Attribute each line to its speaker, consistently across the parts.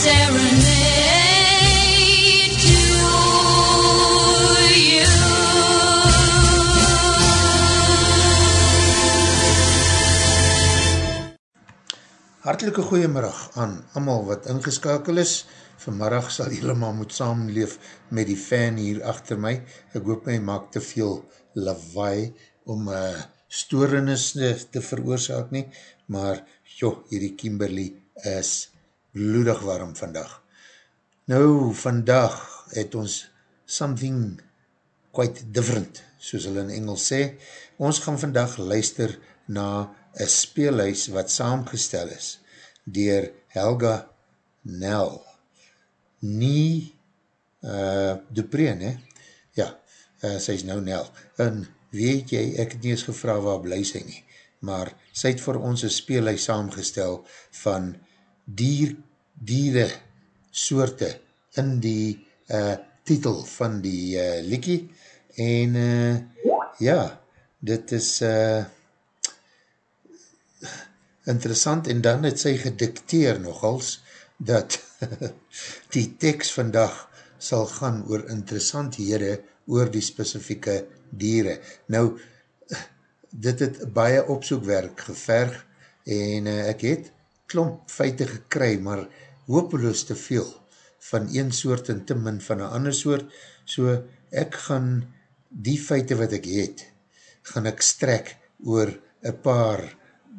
Speaker 1: Hartelike goeiemiddag aan amal wat ingeskakel is. Vanmiddag sal jylle maar moet saamleef met die fan hier achter my. Ek hoop my maak te veel lawaai om uh, storenis te, te veroorzaak nie, maar joh, hierdie Kimberly is bloedig warm vandag. Nou, vandag het ons something quite different, soos hulle in Engels sê. Ons gaan vandag luister na een speelhuis wat saamgestel is dier Helga Nel. Nie uh, Dupree, ne? Ja, uh, sy is nou Nel. En weet jy, ek het nie eens gevra waar bly sy nie, maar sy het vir ons een speelhuis saamgestel van dier, diere soorte in die uh, titel van die uh, liekie en uh, ja, dit is uh, interessant en dan het sy gedikteer nogals dat die tekst vandag sal gaan oor interessanthede oor die specifieke diere. Nou, dit het baie opsoekwerk geverg en uh, ek het klomp feite gekry, maar hopeloos te veel van een soort en te min van een ander soort, so ek gaan die feite wat ek het, gaan ek strek oor een paar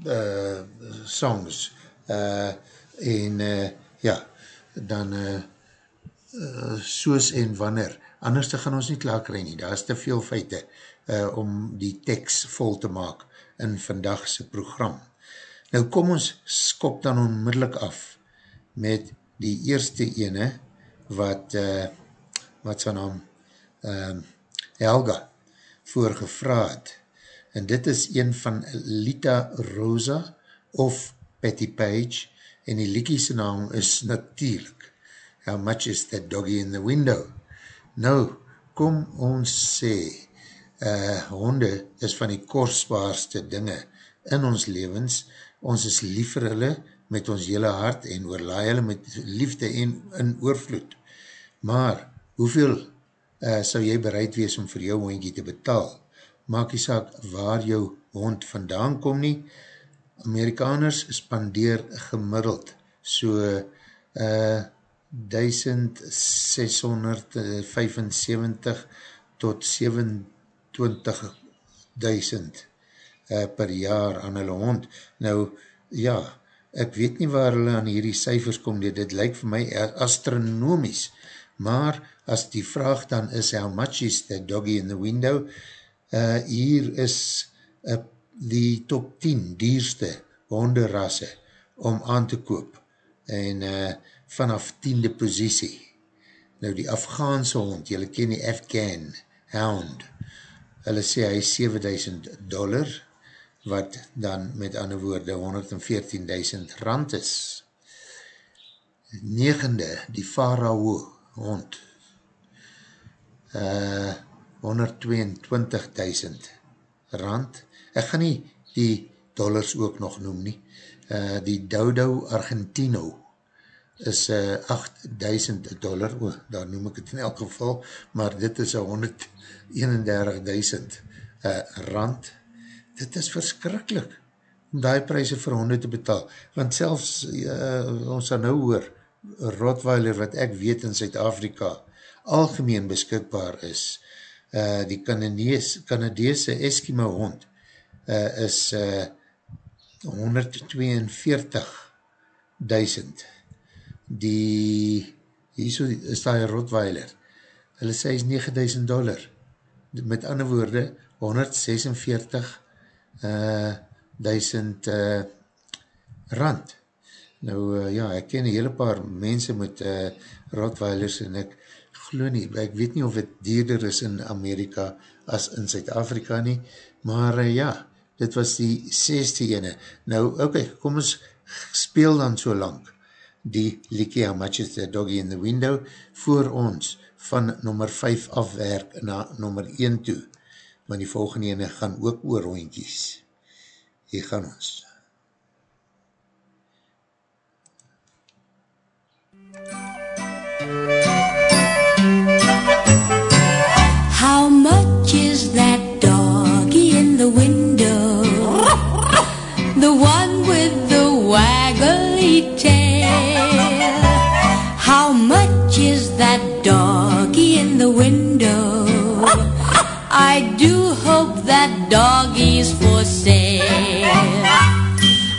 Speaker 1: uh, songs. Uh, en uh, ja, dan uh, uh, soos en wanneer, anders te gaan ons nie klaar kry nie, daar is te veel feite uh, om die tekst vol te maak in vandagse program. Nou kom ons skop dan onmiddellik af met die eerste ene wat uh, wat sy naam uh, Helga voorgevraad en dit is een van Lita Rosa of Patty Page en die liekiese naam is natuurlijk How much is that doggy in the window? Nou, kom ons sê uh, honde is van die kostbaarste dinge in ons levens, ons is lief vir hulle met ons hele hart en oorlaai hulle met liefde en in oorvloed. Maar, hoeveel uh, sal jy bereid wees om vir jou hondje te betaal? Maak die saak waar jou hond vandaan kom nie. Amerikaners spandeer gemiddeld so uh, 1675 tot 27.000 uh, per jaar aan hulle hond. Nou, ja, ek weet nie waar hulle aan hierdie cijfers kom, dit, dit lyk vir my astronomies, maar as die vraag dan is, how much is the doggy in the window, uh, hier is uh, die top 10 dierste honderrasse om aan te koop, en uh, vanaf tiende posiesie. Nou die Afghaanse hond, jylle ken die Afghan hound, hulle sê hy 7000 dollar, wat dan met ander woorde 114.000 rand is. Negende, die Farao hond, uh, 122.000 rand. Ek gaan nie die dollars ook nog noem nie. Uh, die Dodo Argentino is uh, 8000 dollar, oh, daar noem ek het in elk geval, maar dit is 131.000 uh, rand dit is verskrikkelijk om die prijse vir honde te betaal, want selfs uh, ons sal nou hoor, Rottweiler wat ek weet in Zuid-Afrika algemeen beskikbaar is, uh, die Canadese Eskimo hond uh, is uh, 142.000 die hier is een Rottweiler. Hulle sê is 9.000 dollar. Met ander woorde 146 uh, duisend uh, rand nou uh, ja, ek ken een hele paar mense met uh, Rottweilers en ek glo nie, ek weet nie of het dierder is in Amerika as in Zuid-Afrika nie, maar uh, ja, dit was die 16 ene. Nou, oké, okay, kom ons speel dan so lang die Likie How Much is the Doggy in the Window voor ons van nummer 5 afwerk na nummer 1 toe. Want die volgende ene gaan ook oor hondjies. Hier gaan ons.
Speaker 2: How much is that doggy in the window? The one with the waggly tail. Doggy's for sale.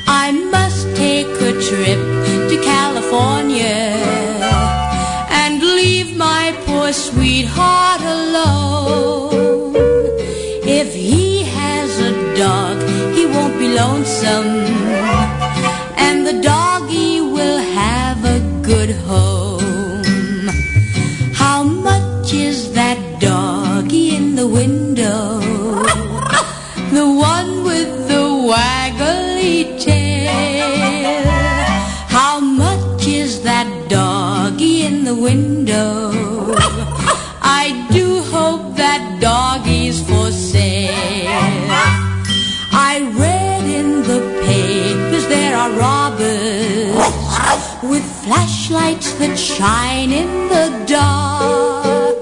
Speaker 2: I must take a trip to California and leave my poor sweetheart alone. If he has a dog, he won't be lonesome, window? I do hope that doggy's for sale. I read in the papers there are robbers with flashlights that shine in the dark.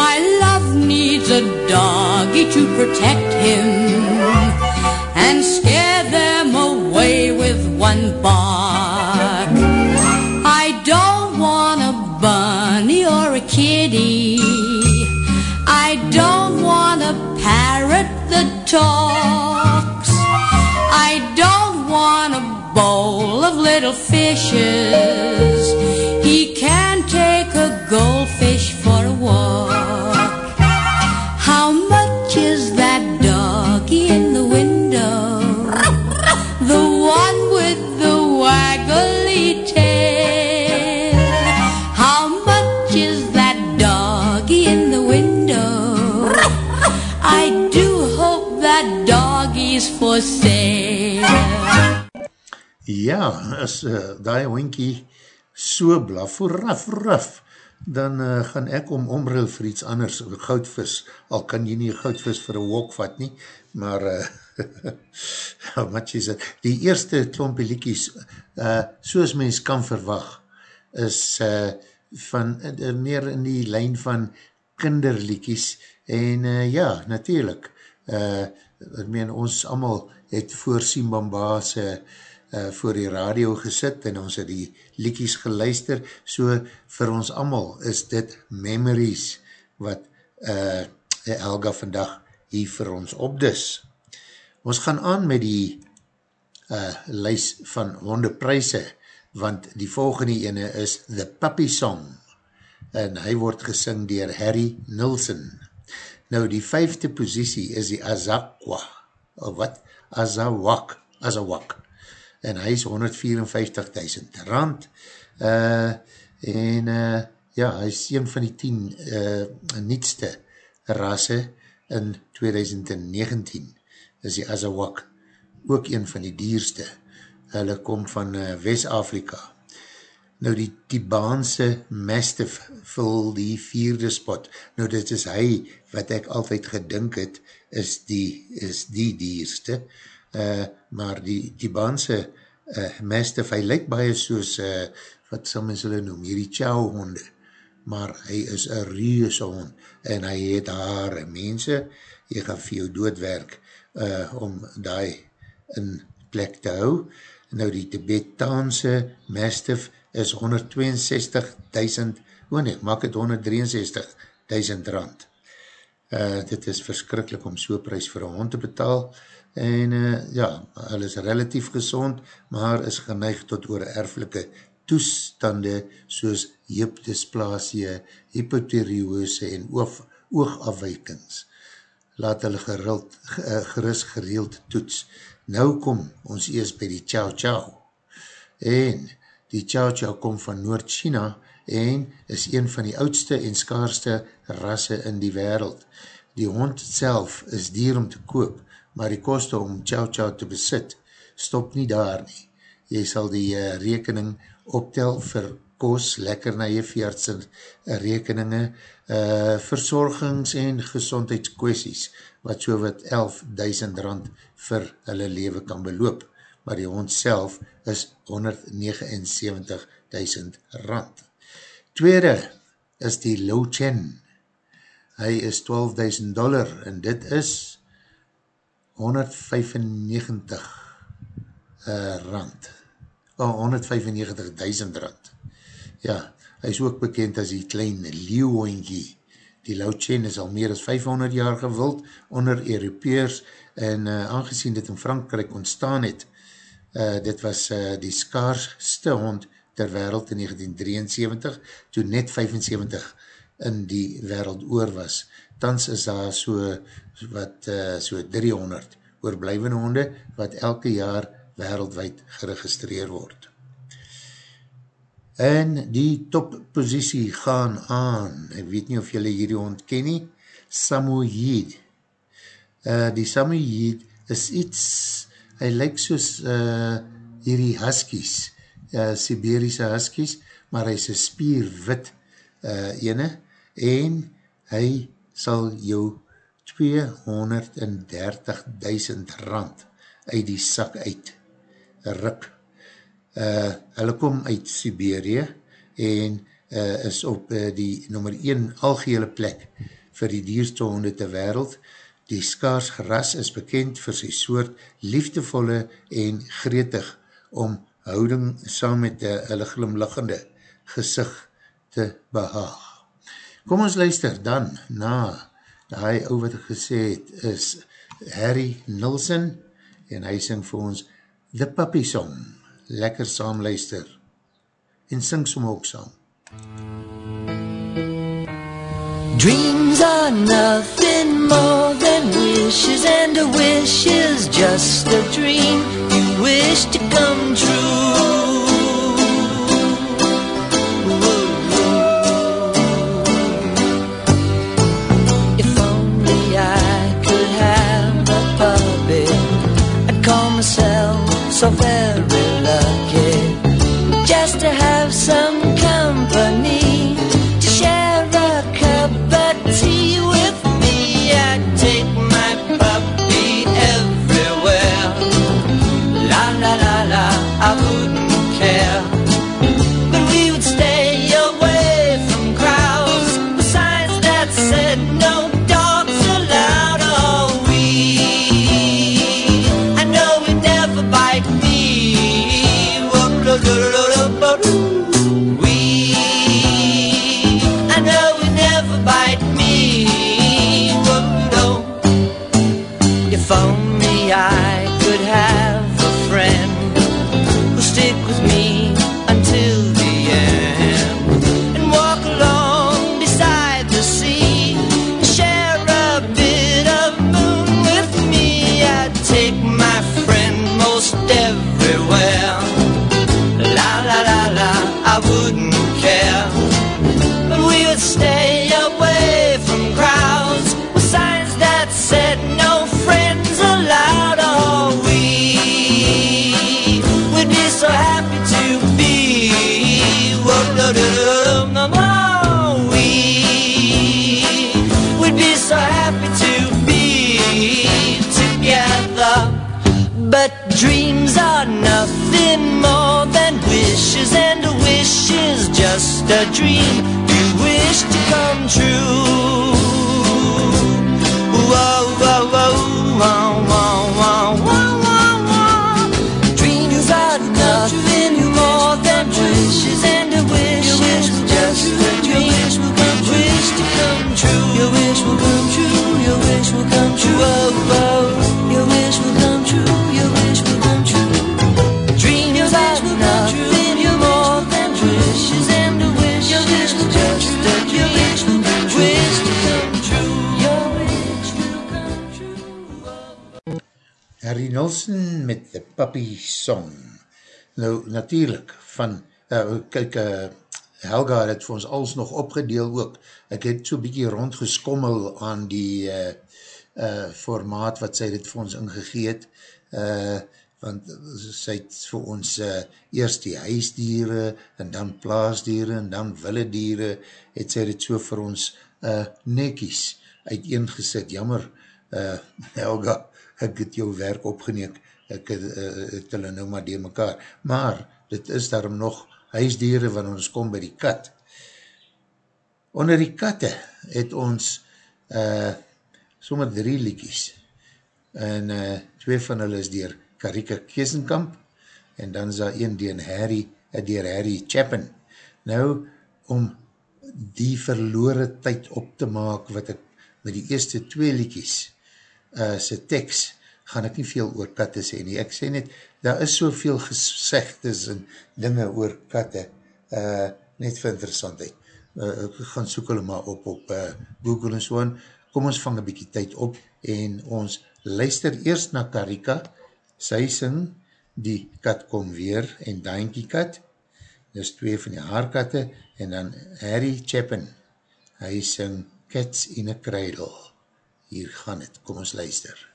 Speaker 2: My love needs a doggy to protect him talks. I don't want a bowl of little fishes. He can take a goldfish
Speaker 1: Ja, as uh, die hoinkie so blaf, raf, raf, dan uh, gaan ek om omruil vir iets anders, goudvis, al kan jy nie goudvis vir een wok vat nie, maar uh, wat is het, die eerste klompie liekies, uh, soos mens kan verwag, is uh, van, uh, meer in die lijn van kinderliekies, en uh, ja, natuurlijk, uh, ek meen, ons allemaal het voor Simbambase uh, voor die radio gesit en ons het die liekies geluister, so vir ons allemaal is dit memories wat uh, Elga vandag hier vir ons opdis. Ons gaan aan met die uh, lys van hondepryse, want die volgende ene is The Puppy Song, en hy word gesing dier Harry Nilsson. Nou, die vijfde positie is die Azakwa, of wat? Azawak, Azawak, en hy is 154.000 rand, uh, en uh, ja, hy is een van die 10 uh, nietste rasse in 2019, is die Azawak, ook een van die dierste, hulle kom van uh, West-Afrika. Nou die Tibaanse Mastiff vul die vierde spot. Nou dit is hy wat ek altyd gedink het is die, is die dierste. Uh, maar die Tibaanse uh, Mastiff, hy lyk baie soos, uh, wat sal mens hulle noem, hierdie chow honde. Maar hy is een reuse hond en hy het haare. Mense, jy gaan vir jou doodwerk uh, om die in plek te hou. Nou die Tibetaanse Mastiff is 162.000, oh nee, maak het 163.000 rand. Uh, dit is verskrikkelijk om so prijs vir een hond te betaal en uh, ja, hy is relatief gezond, maar is geneigd tot oor erflike toestande soos heupdysplasie, hypotheriose en oog, oogafwijkings. Laat hulle gerild, uh, geris gereeld toets. Nou kom ons eers by die Chow Chow. En die Chow Chow kom van Noord-China en is een van die oudste en skaarste rasse in die wereld. Die hond self is dier om te koop, maar die koste om Chow Chow te besit, stop nie daar nie. Jy sal die uh, rekening optel vir kos, lekker na jy veerdse rekeninge, uh, verzorgings en gezondheidskwesties, wat so wat 11.000 rand vir hulle leven kan beloop, maar die hond self is 179.000 rand. Tweede is die Lo Chen. Hy is 12.000 dollar en dit is 195 uh, rand. Oh, 195.000 rand. Ja, hy is ook bekend as die klein leeuwhoinkie. Die Chen is al meer as 500 jaar gewild onder Europeers en uh, aangezien dit in Frankrijk ontstaan het, uh, dit was uh, die skaarsste hond ter wereld in 1973, toe net 75 in die wereld oor was. Tans is daar so, wat, uh, so 300 oorblijvende honde, wat elke jaar wereldwijd geregistreer word. En die toppositie gaan aan, ek weet nie of julle hierdie hond ken nie, Samoyed. Uh, die Samoyed is iets, hy lyk soos uh, hierdie huskies, uh, Siberiese huskies, maar hy is een spierwit uh, ene, en hy sal jou 230.000 rand uit die sak uit rip. Uh, hulle kom uit Siberië en uh, is op uh, die nummer 1 algehele plek vir die dierste honde ter wereld. Die skaars gras is bekend vir sy soort liefdevolle en gretig om houding saam met die, hulle glimlachende gezicht te behaag. Kom ons luister dan na die ou wat gesê het is Harry Nilsson en hy sing vir ons The Puppy Song. Lekker saam luister en sing som ook saam.
Speaker 3: Dreams are nothing more than wishes and a wish is just a dream you wish to come true. But dreams are nothing more than wishes, and a wish is just a dream you wish to come true. Whoa, whoa, whoa, whoa, whoa, whoa, whoa, whoa. Dreams are nothing more than wishes, and a wish is just a dream. Your wish will come true. Your wish will come true. Your wish will come true. Whoa.
Speaker 1: Harry Nilsson met The Puppy Song. Nou, natuurlijk, van, uh, kyk, uh, Helga het vir ons alles nog opgedeel ook. Ek het so bykie rondgeskommel aan die uh, uh, formaat wat sy dit vir ons ingegeet, uh, want sy het vir ons uh, eerst die huisdiere, en dan plaasdiere, en dan willediere, het sy dit so vir ons uh, nekies uiteengesit. Jammer, uh, Helga, ek het jou werk opgeneek, ek het, uh, het hulle nou maar die mekaar. Maar, dit is daarom nog huisdiere wanneer ons kom by die kat. Onder die katte het ons uh, sommer drie liekies en uh, twee van hulle is dier Karika Keesenkamp en dan is daar een dier Harry, dier Harry Chapin. Nou, om die verloore tyd op te maak wat ek met die eerste twee liekies uh, sy tekst gaan ek nie veel oor katte sê nie. Ek sê net, daar is soveel gezegdes en dinge oor katte, uh, net vir interessantheid. Uh, ek gaan soek hulle maar op op uh, Google en so aan. Kom ons vang een bykie tyd op en ons luister eerst na Karika. Sy sing die kat kom weer en Dainkie kat. Dis twee van die haarkatte en dan Harry Chapin. Hy sing Cats in a Cradle. Hier gaan het, kom ons luister.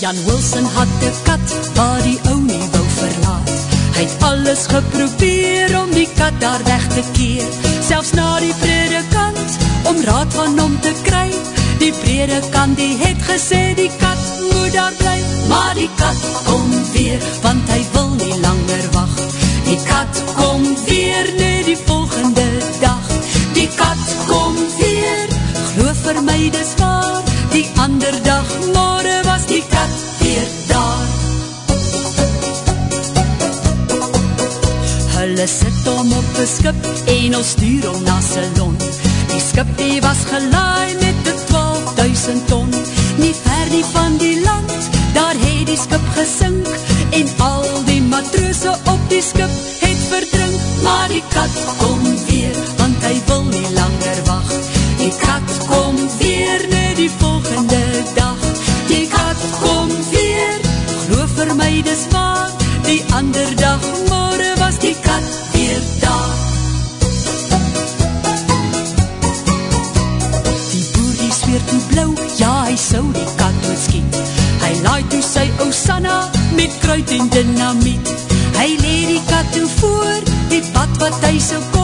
Speaker 4: Jan Wilson had de kat waar die ou nie wou verlaat. Hy het alles geprobeer om die kat daar weg te keer. Selfs na die predikant om raad van hom te kry. Die predikant die het gesê die kat moet daar bly. Maar die kat kom weer want hy wil nie langer wacht. Die kat kom weer net die volgende dis waar. Die ander dag morgen was die kat weer daar. Hulle sit om op die skip en ons stuur om na Salon. Die skip die was gelaai met die 12.000 ton. Nie ver die van die land, daar het die skip gesink. En al die matroose op die skip het verdrink. Maar die kat kom weer, want hy wil nie langer wacht. Die kat kom ander dag, morgen was die kat weer daar. Die boer die zweer toe blauw, ja hy sou die kat doodskiet. Hy laai toe sy Osanna met kruid en dynamiet. Hy leer die kat toe voor, die pad wat hy sou kom.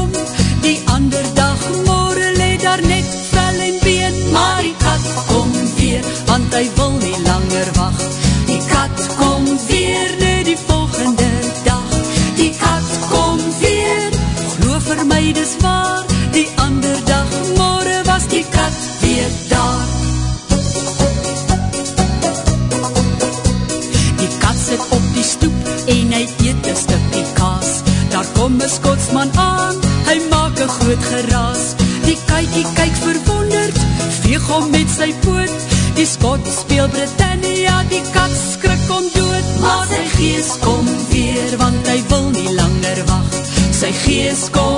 Speaker 4: Sy poot. Die skot speel Britannia, die kat skrik om dood. Maar sy gees kom weer, want hy wil nie langer wacht. Sy gees kom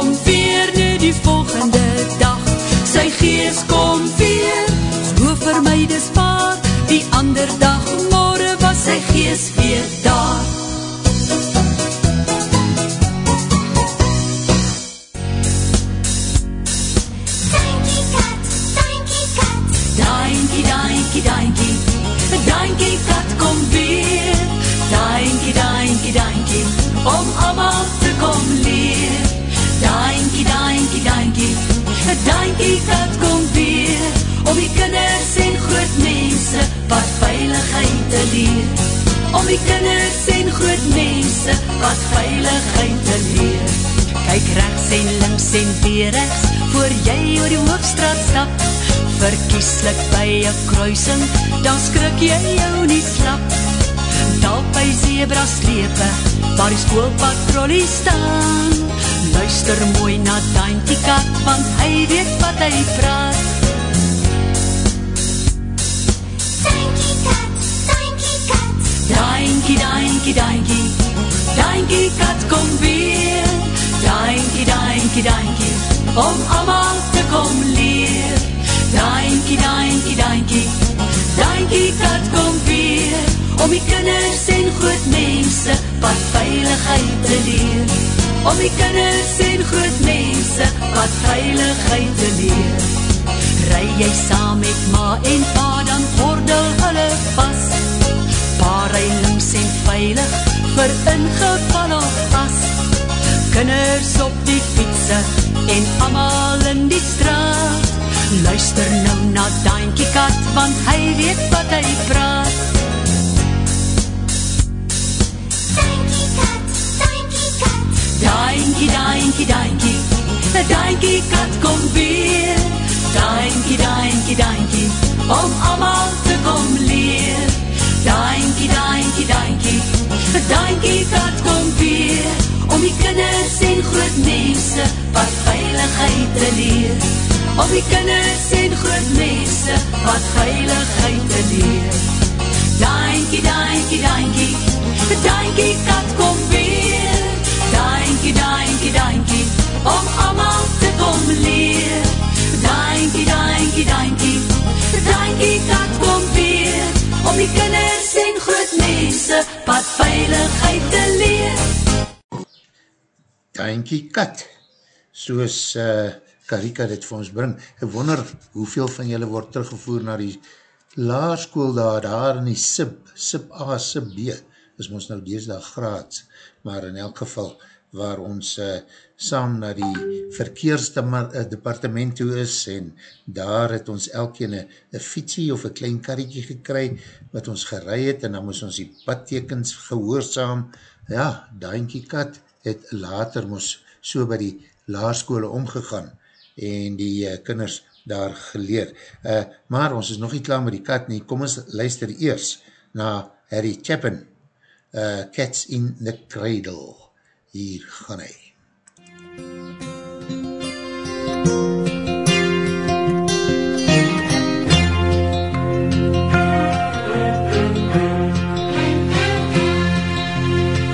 Speaker 5: kat
Speaker 4: kom weer. Om die kinders en groot mense wat veiligheid te leer. Om die kinders en groot mense wat veiligheid te leer. Kyk rechts en links en weer rechts, voor jy oor die hoofdstraat stap. Verkieslik by een kruising, dan skrik jy jou nie slap. Daar by zebra slepe, waar die schoolpatrolie staan. Luister mooi na Dainty Kat, want hy weet wat hy praat.
Speaker 5: Dainty Kat, Dainty Kat.
Speaker 4: Dainty, Dainty, Dainty. Dainty Kat kom weer. Dainty, Dainty, Dainty. Om allemaal te kom leer. Dainty, Dainty, Dainty. Dainty Kat kom weer. Om die kinders en groot mense wat veiligheid te leer. Om die kinders en groot mense wat veiligheid te leer. Ry jy saam met ma en pa dan gordel hulle pas Pa ry links en veilig vir ingeval of as Kinders op die fietse en amal in die straat. Luister nou na Dainkie Kat, want hy weet wat hy praat
Speaker 6: Dainkie, dainkie,
Speaker 4: dainkie Dainkie Kat kom weer. Dainkie, dainkie, dainkie Om amal te kom leer. Dainkie, dainkie, dainkie Dainkie Kat kom weer. Om die kinders en groot mense Wat veiligheid te leer. Om die kinders en groot mense Wat veiligheid te leer. Dainkie, dainkie, dainkie Dainkie Kat kom weer Dainkie, dainkie, dainkie Om amal te kom leer. Dainkie, dainkie, dainkie Dainkie Kat kom weer. Om die kinders en groot mense Wat veiligheid te leer.
Speaker 1: Dainkie Kat, soos uh, Karika dit vir ons bring. Ek wonder hoeveel van julle word teruggevoer na die laarskool daar, daar in die SIB, SIB A, SIB B, is ons nou deesdag graads, maar in elk geval waar ons uh, saam na die verkeersdepartement toe is en daar het ons elkeen een fietsie of een klein karretje gekry wat ons gerei het en dan moes ons die padtekens gehoorzaam, ja, dainkie kat het later moes so by die laarskole omgegaan en die uh, kinders daar geleer. Uh, maar ons is nog nie klaar met die kat nie, kom ons luister eers na Harry Chapin, uh, Cats in the Cradle. Hier gaan hy.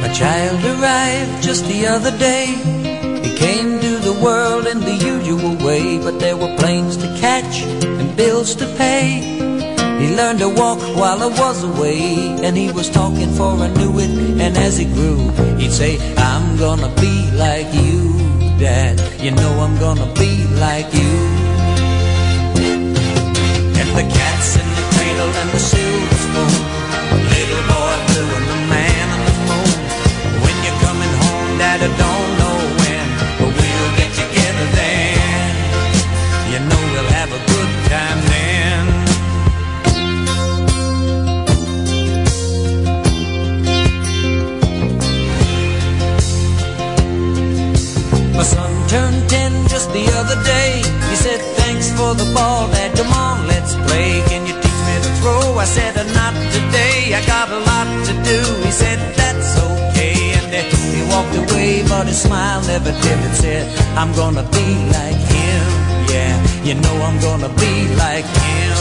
Speaker 7: A child arrived just the other day. He came to the world in the usual way, but there were planes to catch and bills to pay. Learned to walk while I was away, and he was talking for I knew it. And as he grew, he'd say, I'm gonna be like you, Dad. You know I'm gonna be like you. And the cat's in other day. He said, Thanks for the ball, Dad. Come on, let's play. Can you teach me to throw? I said, "Uh, Not today. I got a lot to do. He said, That's okay. And uh, he walked away, but his smile never dimmed. It said, I'm gonna be like him. Yeah, you know I'm gonna be like him.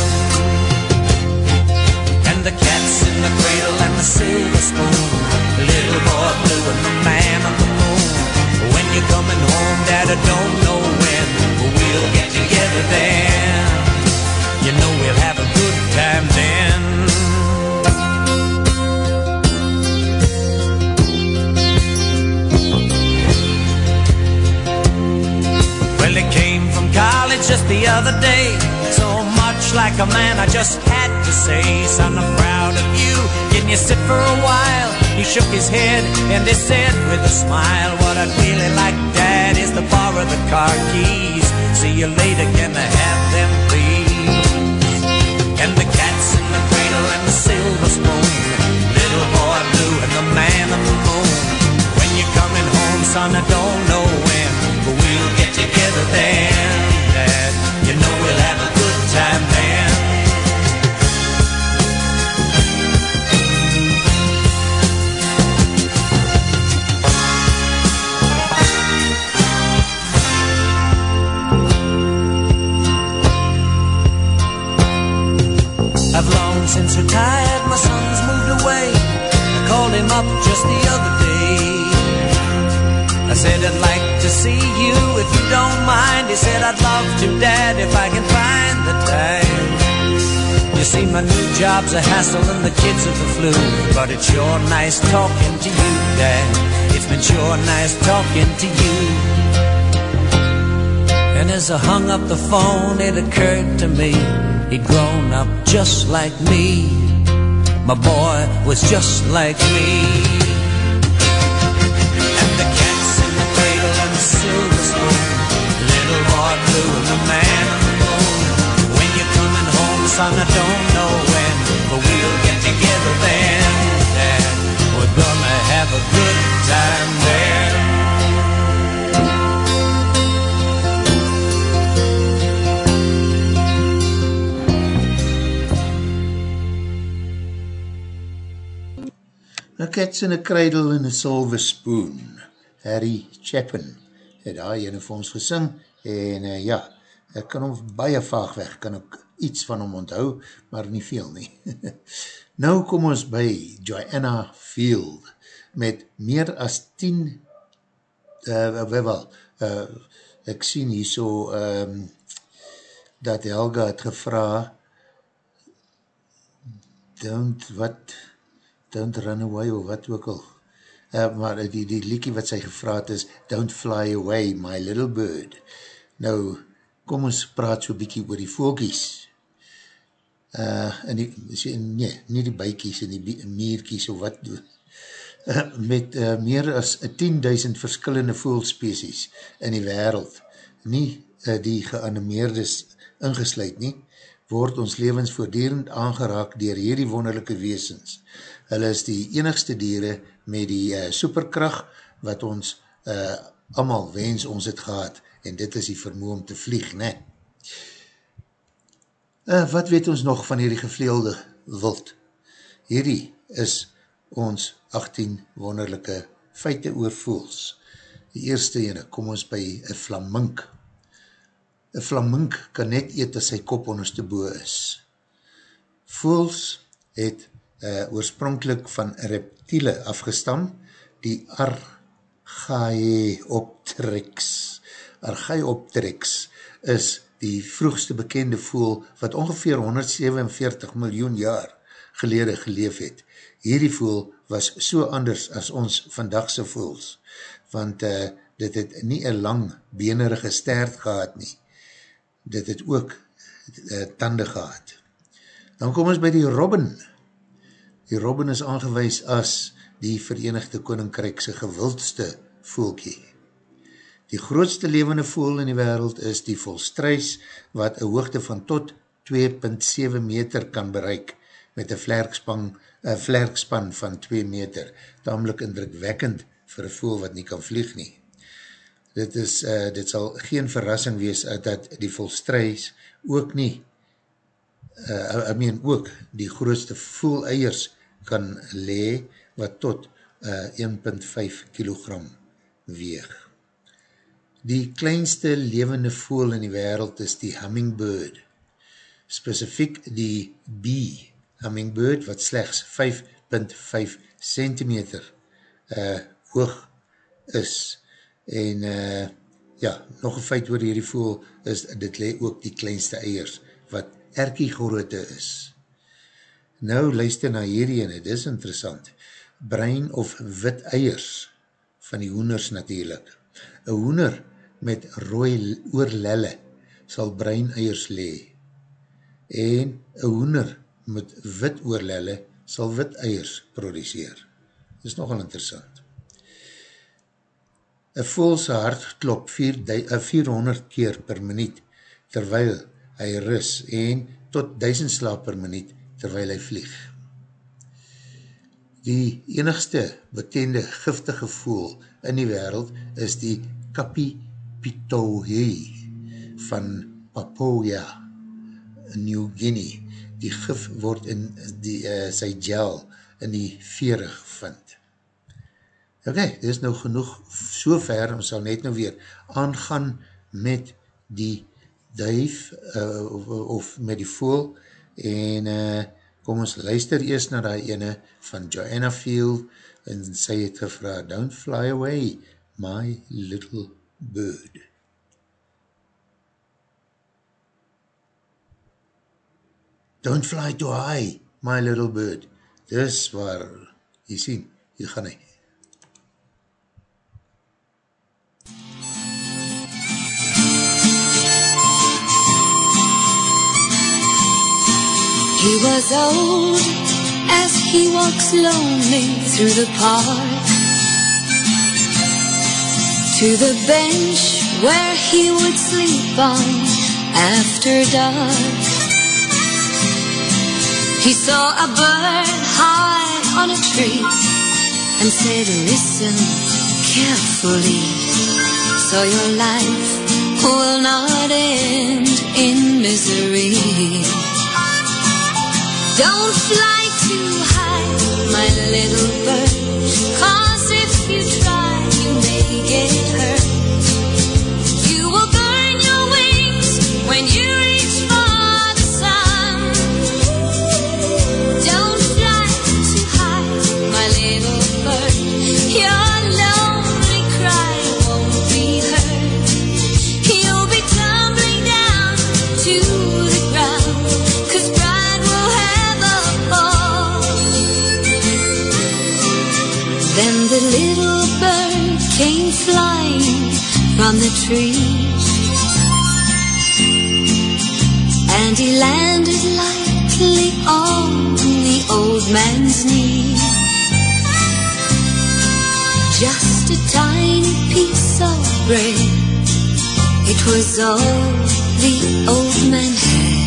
Speaker 7: And the cat's in the cradle and the silver spoon. Little boy blue and the man on the moon. When you're coming home, Dad, I don't know we'll get together then. You know we'll have a good time then. Well, he came from college just the other day. So much like a man, I just had to say, son, I'm proud of you. Can you sit for a while? He shook his head and he said with a smile, What I'd really like, Dad, is to borrow the car keys. See you later, can I have them, please? And the cat's in the cradle and the silver spoon. Little boy blue and the man on the moon. When you're coming home, son, I don't know when, but we'll get together then, since retired, my son's moved away. I called him up just the other day. I said, I'd like to see you if you don't mind. He said, I'd love to, Dad, if I can find the time. You see, my new job's a hassle and the kids are the flu. But it's sure nice talking to you, Dad. It's been sure nice talking to you. And as I hung up the phone, it occurred to me he'd grown up just like me. My boy was just like me. And the cat's in the cradle and the silver spoon. Little boy blue and the man on the moon. When you're coming home, son, I don't know when, but we'll get together then. Dad, we're gonna have a good time
Speaker 1: Cats in a Cradle in a Silver Spoon. Harry Chapin het daar ene vir ons gesing en uh, ja, ek kan hom baie vaag weg, kan ook iets van hom onthou, maar nie veel nie. nou kom ons by Joanna Field met meer as 10 uh, wel, uh, ek sien hier so um, dat Helga het gevra don't, wat Don't Run Away of wat ook al. Uh, maar die, die liekie wat sy gevraad is, Don't Fly Away, My Little Bird. Nou, kom ons praat so bykie oor die voelkies. Uh, en die, nee, nie die bykies en die meerkies of wat, uh, met uh, meer as 10.000 verskillende voelspecies in die wereld, nie uh, die geanimeerdes ingesluid nie, word ons levens voortdurend aangeraak dier hierdie wonderlijke weesens. Hulle is die enigste diere met die uh, superkracht wat ons uh, allemaal wens ons het gehad en dit is die vermoe om te vlieg, ne? Uh, wat weet ons nog van hierdie gevleelde wild? Hierdie is ons 18 wonderlijke feite oor voels. Die eerste ene, kom ons by een flamink. Een flamink kan net eet as sy kop onderste boe is. Voels het uh, oorspronkelijk van reptiele afgestam, die Archaeopteryx. Archaeopteryx is die vroegste bekende voel wat ongeveer 147 miljoen jaar gelede geleef het. Hierdie voel was so anders as ons vandagse voels, want uh, dit het nie een lang benerige stert gehad nie. Dit het ook uh, tande gehad. Dan kom ons by die robin, Die robin is aangewees as die Verenigde Koninkrijkse gewildste voelkie. Die grootste levende voel in die wereld is die volstruis wat een hoogte van tot 2.7 meter kan bereik met een vlerkspan, een vlerkspan van 2 meter, tamelijk indrukwekkend vir voel wat nie kan vlieg nie. Dit, is, uh, dit sal geen verrassing wees uh, dat die volstruis ook nie, uh, I mean ook die grootste voel eiers kan lee wat tot uh, 1.5 kilogram weeg. Die kleinste levende voel in die wereld is die hummingbird. Specifiek die bee hummingbird wat slechts 5.5 centimeter uh, hoog is. En uh, ja, nog een feit oor hierdie voel is, dit lee ook die kleinste eiers wat erkie groote is. Nou luister na hierdie ene, dit is interessant. Brein of wit eiers van die hoeners natuurlijk. Een hoener met rooi oorlelle sal brein eiers lee. En een hoener met wit oorlelle sal wit eiers produceer. Dit is nogal interessant. Een voelse hart klop 400 keer per minuut terwyl hy ris en tot 1000 slaap per minuut terwijl hy vlieg. Die enigste bekende giftige voel in die wereld is die Capipitohe van Papua, New Guinea. Die gif word in die, uh, sy gel in die vere gevind. Ok, dit is nou genoeg so ver, ons sal net nou weer aangaan met die duif uh, of, of met die voel en uh, kom ons luister eers na die ene van Joanna Field en sy het gevra, don't fly away, my little bird. Don't fly too high, my little bird. Dis waar, jy sien, hier gaan hy.
Speaker 2: He was old as he walks lonely through the park to the bench where he would sleep on after dark. He saw a bird high on a tree and said, Listen carefully, so your life will not end in misery. Don't fly too high, my little bird, from the tree. And he landed lightly on the old man's knee. Just a tiny piece of bread. It was all the old man had.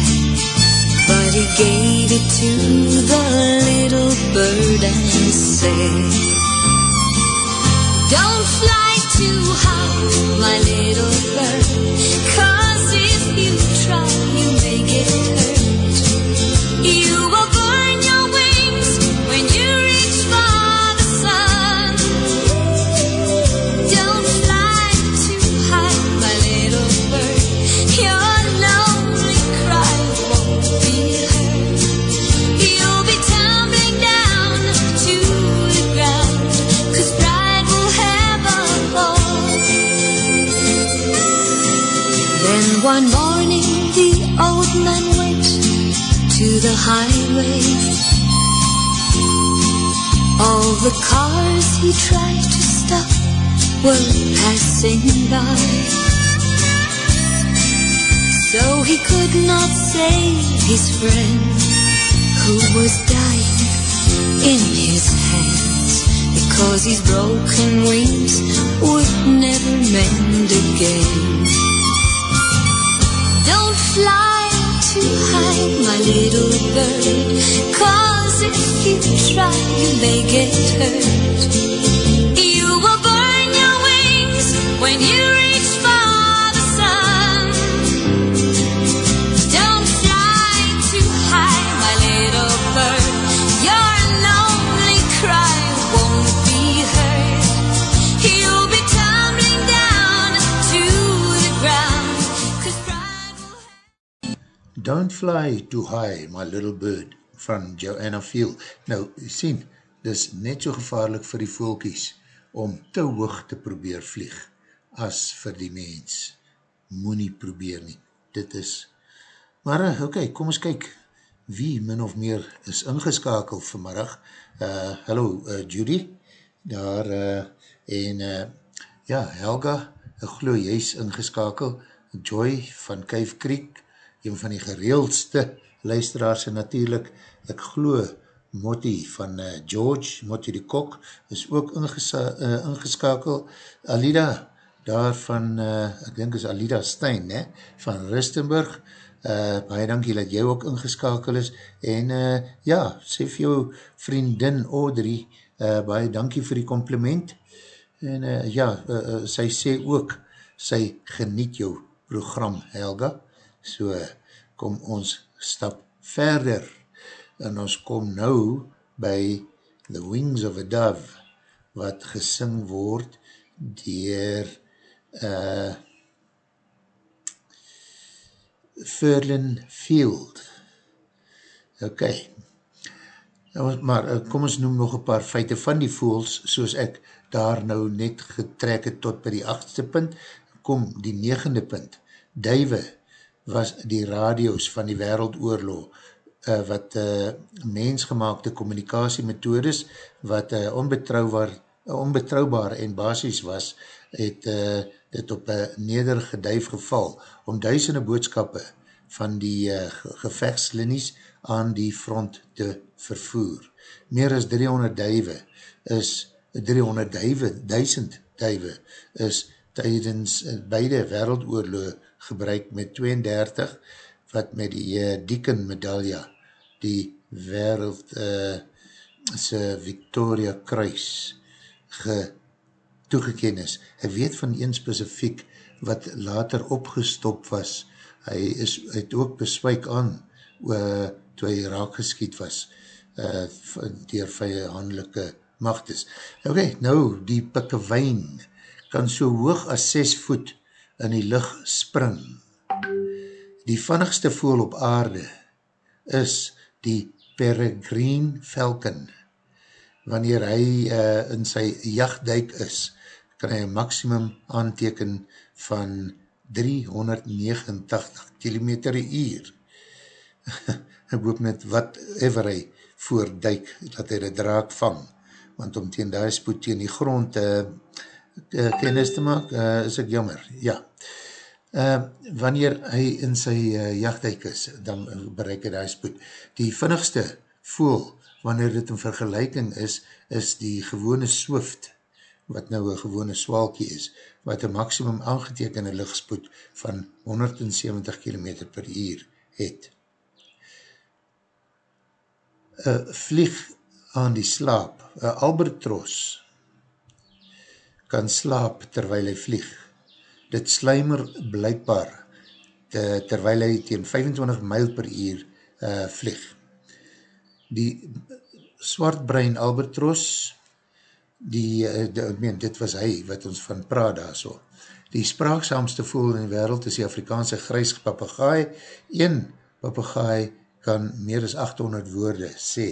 Speaker 2: But he gave it to the little bird and said, Don't fly too high, my little bird. Cause man went to the highway. All the cars he tried to stop were passing by. So he could not save his friend who was dying in his hands because his broken wings would never mend again. Don't fly too high, my little bird, cause if you try, you may get hurt. You will burn your wings when you Don't fly too high, my little bird,
Speaker 1: van Joanna Field. Nou, sien, dis net so gevaarlik vir die voelkies om te hoog te probeer vlieg as vir die mens. Moe nie probeer nie. Dit is... Maar, eh, oké, okay, kom ons kyk wie min of meer is ingeskakeld vanmiddag. Uh, hallo, uh, Judy, daar, uh, en uh, ja, Helga, ek glo jy is ingeskakeld. Joy van Kuif Creek, een van die gereeldste luisteraars en natuurlijk, ek glo Motti van uh, George, Motti die Kok, is ook ingesa, uh, ingeskakel. Alida, daar van, uh, ek denk is Alida Stein, ne? van Rustenburg, uh, baie dankie dat jy ook ingeskakel is, en uh, ja, sê vir jou vriendin Audrey, uh, baie dankie vir die compliment, en uh, ja, uh, uh, sy sê ook, sy geniet jou program, Helga, so kom ons stap verder, en ons kom nou by The Wings of a Dove, wat gesing word dier uh, Furlin Field. Ok, nou, maar uh, kom ons noem nog een paar feite van die voels, soos ek daar nou net getrek het tot by die achtste punt, kom die negende punt. Duive was die radio's van die wereldoorlog, uh, wat uh, mensgemaakte communicatiemethodes, wat uh, onbetrouwbaar, onbetrouwbaar en basis was, het uh, dit op een nederige duif geval, om duisende boodskappe van die uh, gevechtslinies aan die front te vervoer. Meer as 300 duive is 300 duive, 1000 duive is tydens beide wereldoorloo gebruik met 32 wat met die uh, Deacon medaille die wereld uh, se Victoria Kruis ge toegeken is. Hy weet van een specifiek wat later opgestop was. Hy is hy het ook beswijk aan uh, toe hy raak geskiet was uh, dier vijandelike machtes. Ok, nou die pikkewijn kan so hoog as 6 voet in die lucht spring. Die vannigste voel op aarde is die peregrine falcon. Wanneer hy uh, in sy jachtduik is, kan hy een maximum aanteken van 389 km uur. ek hoop net wat ever hy voorduik, dat hy die draak vang, want om teen die spoed teen die grond uh, uh, kennis te maak, uh, is ek jammer, ja. Uh, wanneer hy in sy uh, jachtduik is, dan bereik hy die spoed. Die vinnigste voel, wanneer dit in vergelijking is, is die gewone swift, wat nou een gewone swalkie is, wat een maximum aangetekende luchtspoed van 170 km per uur het. Een vlieg aan die slaap, een albertros, kan slaap terwijl hy vlieg. Dit sluimer blijkbaar te, terwijl hy teen 25 myl per uur uh, vlieg. Die swartbrein albertros, die, eh, die, meen, dit was hy wat ons van praat daar so. Die spraaksaamste voel in die wereld is die Afrikaanse grys papagaai. Een papagaai kan meer as 800 woorde sê.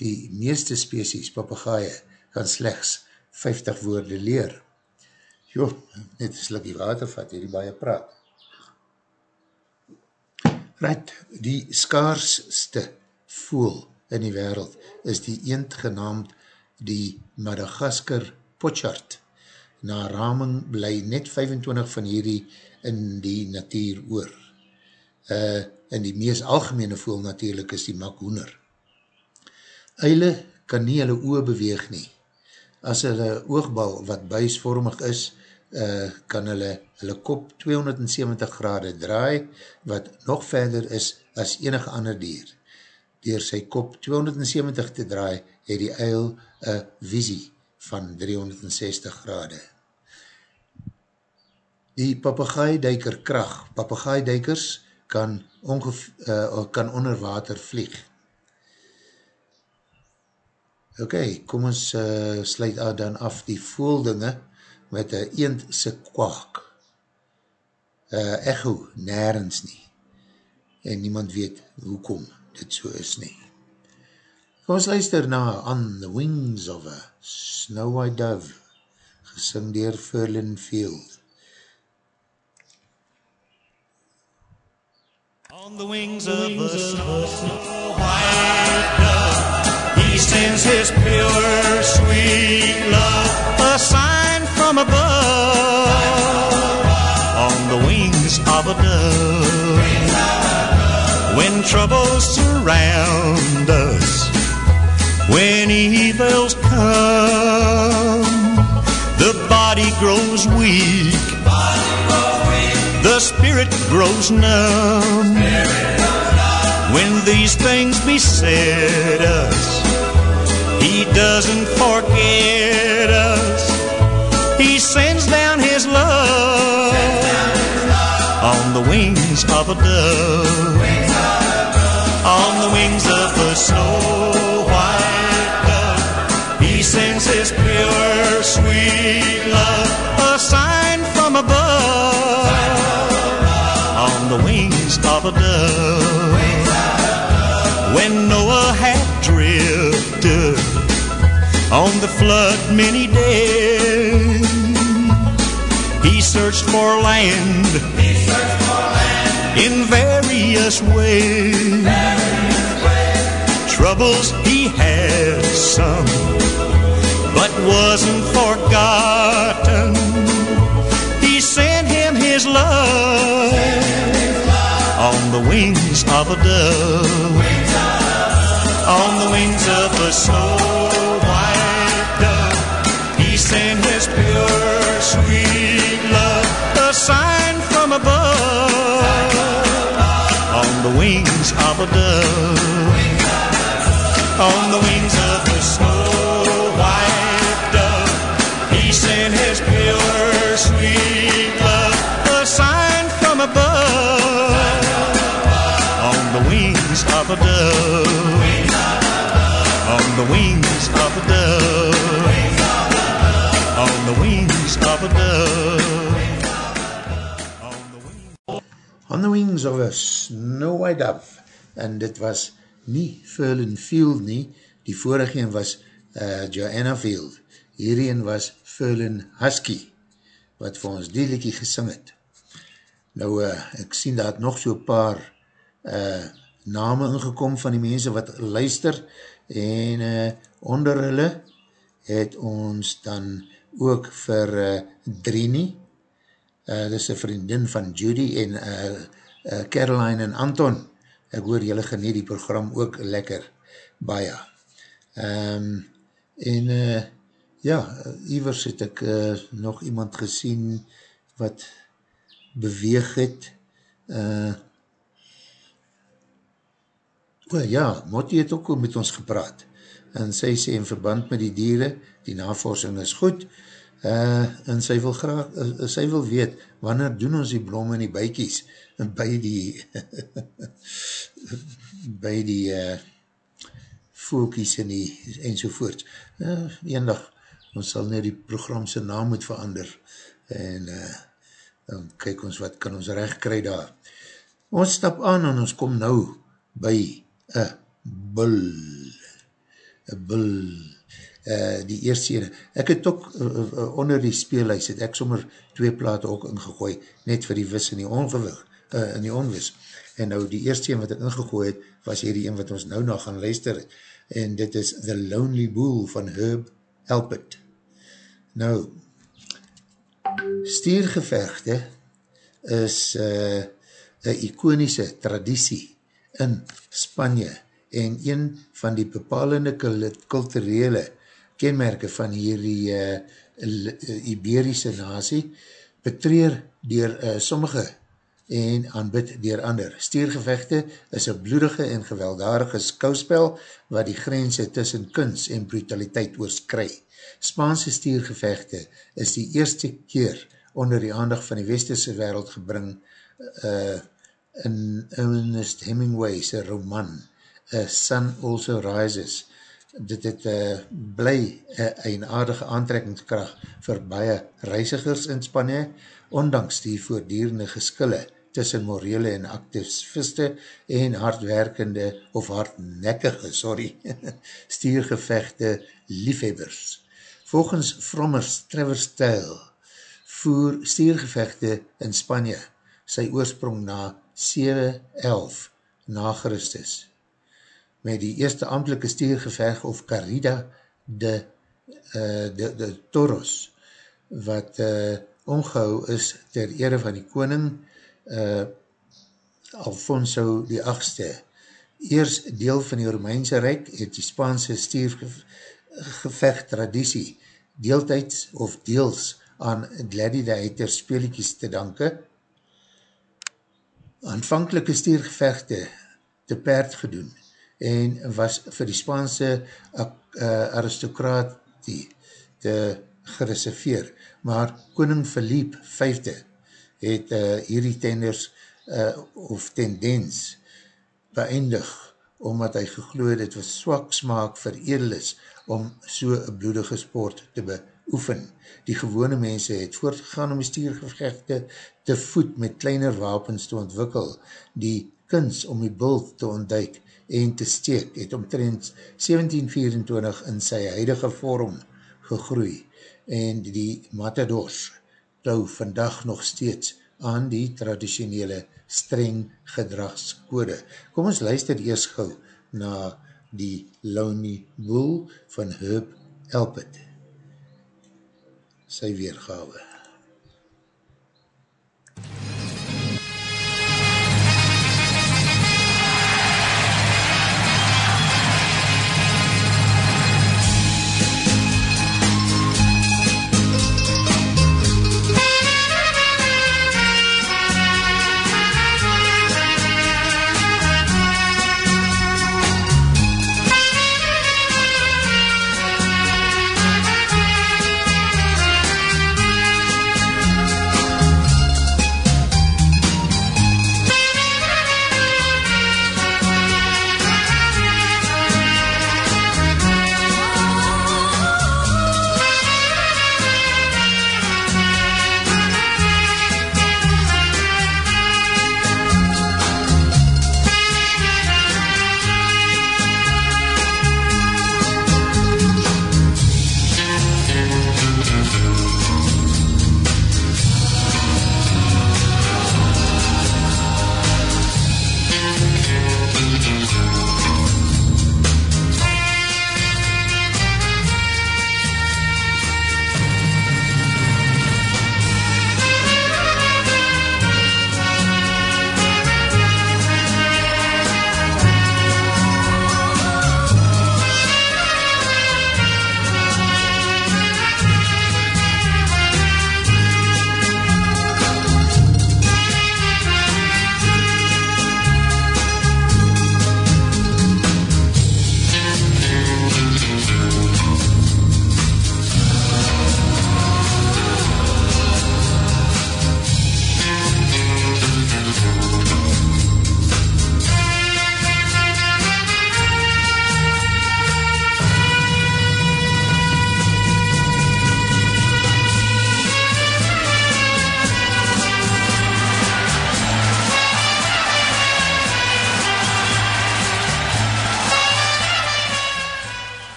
Speaker 1: Die meeste species papagaaie kan slechts 50 woorde leer. Jo, net een slikkie water vat, hierdie baie praat. Right, die skaarsste voel in die wereld is die eend genaamd die Madagaskar Potchart. Na raming bly net 25 van hierdie in die natuur oor. Uh, in die mees algemene voel natuurlijk is die makhoener. Eile kan nie hulle oor beweeg nie. As hulle oogbal wat buisvormig is, uh, kan hulle hulle kop 270 grade draai, wat nog verder is as enige ander dier. Door sy kop 270 te draai, het die eil een visie van 360 grade. Die papagaaiduiker kracht, papagaaiduikers kan, uh, kan onder water vlieg. Ok, kom ons uh, sluit dan af die voeldinge met een eendse kwak. Uh, echo, nergens nie. En niemand weet hoekom dit so is nie. Kom ons luister na On the Wings of a Snow White Dove, gesing dier Ferlin Field.
Speaker 8: On the wings of a snow white dove, he sends his pure, sweet love, a sign from above. On the wings of a dove, when troubles surround us, when evils come, the body grows weak, the spirit grows numb. When these things beset us, He doesn't forget us. He sends down His love on the wings of a dove, on the wings of a snow white dove. He sends His pure, sweet love, a sign from above, on the wings of a dove. The flood many days, he searched for land in various ways. Troubles he had some, but wasn't forgotten. He sent him his love on the wings of a dove.
Speaker 9: on the wings of a snow the wings of a dove. On the wings of a snow white dove, he sent his pure, sweet love, a sign from above, on the wings of a dove on the wings of a dove. On the wings of a dove. On the wings.
Speaker 1: Of a Snow White Dove en dit was nie Furlin Field nie, die vorige een was uh, Joanna Field, hierheen was Furlin Husky, wat vir ons die liekie gesing het. Nou, uh, ek sien dat nog so paar uh, name ingekom van die mense wat luister en uh, onder hulle het ons dan ook vir uh, Drini, uh, dit is een vriendin van Judy en uh, uh, Caroline en Anton, ek hoor julle geniet die program ook lekker, baie. Um, en uh, ja, Ivers het ek uh, nog iemand gesien wat beweeg het, uh, O ja, Motti het ook met ons gepraat. En sy sê in verband met die dieren, die navorsing is goed uh, en sy wil graag, uh, sy wil weet, wanneer doen ons die blom en die buikies by die by die uh, voelkies en die en sovoort. Uh, een dag, ons sal net die programse naam moet verander en uh, dan kyk ons wat kan ons recht kry daar. Ons stap aan en ons kom nou by een bul, een bul, uh, die eerste ene. Ek het ook uh, uh, onder die speelhuis, het ek sommer twee plate ook ingegooi, net vir die vis in die ongewig, uh, in die onwis. En nou die eerste een wat ek ingegooi het, was hier die een wat ons nou nog gaan luister, en dit is The Lonely Bull van Herb Alpert. Nou, stiergevechte is uh, een iconische traditie in Spanje en een van die bepalende kulturele kenmerke van hierdie uh, Iberische nasie betreer dier uh, sommige en aanbid dier ander. Stiergevechte is een bloedige en gewelddadige skouspel wat die grense tussen kunst en brutaliteit oorskry. Spaanse stiergevechte is die eerste keer onder die aandag van die westerse wereld gebring uh, in Ernest Hemingway's roman A Sun Also Rises dit het uh, bly uh, een aardige aantrekkingskracht vir baie reisigers in Spanje, ondanks die voordierende geskille tussen morele en activiste en hardwerkende of hardnekkige, sorry, stiergevechte liefhebbers. Volgens Frommers Trevor Style voer stiergevechte in Spanje sy oorsprong na 711 na Christus. Met die eerste amtelike stiergeveg of Carida de, uh, de, de Toros, wat uh, omgehou is ter ere van die koning uh, Alfonso die 8ste. Eers deel van die Romeinse Rijk het die Spaanse stiergeveg traditie deeltijds of deels aan gladiator speelikies te danke, aanvankelike stiergevechte te perd gedoen en was vir die Spaanse uh, aristokratie te gereserveer. Maar koning Philippe Vijfde het uh, hierdie tenders uh, of tendens beëindig omdat hy gegloed het was swak smaak vir edel is om so een bloedige sport te beoefen. Die gewone mense het voortgegaan om die stiergevechte te voet met kleiner wapens te ontwikkel. Die kunst om die bult te ontduik en te steek het omtrent 1724 in sy huidige vorm gegroei en die matadors tou vandag nog steeds aan die traditionele streng gedragskode. Kom ons luister eers gauw na die Lonely Bull van Herb Elpit. Sy weergawe.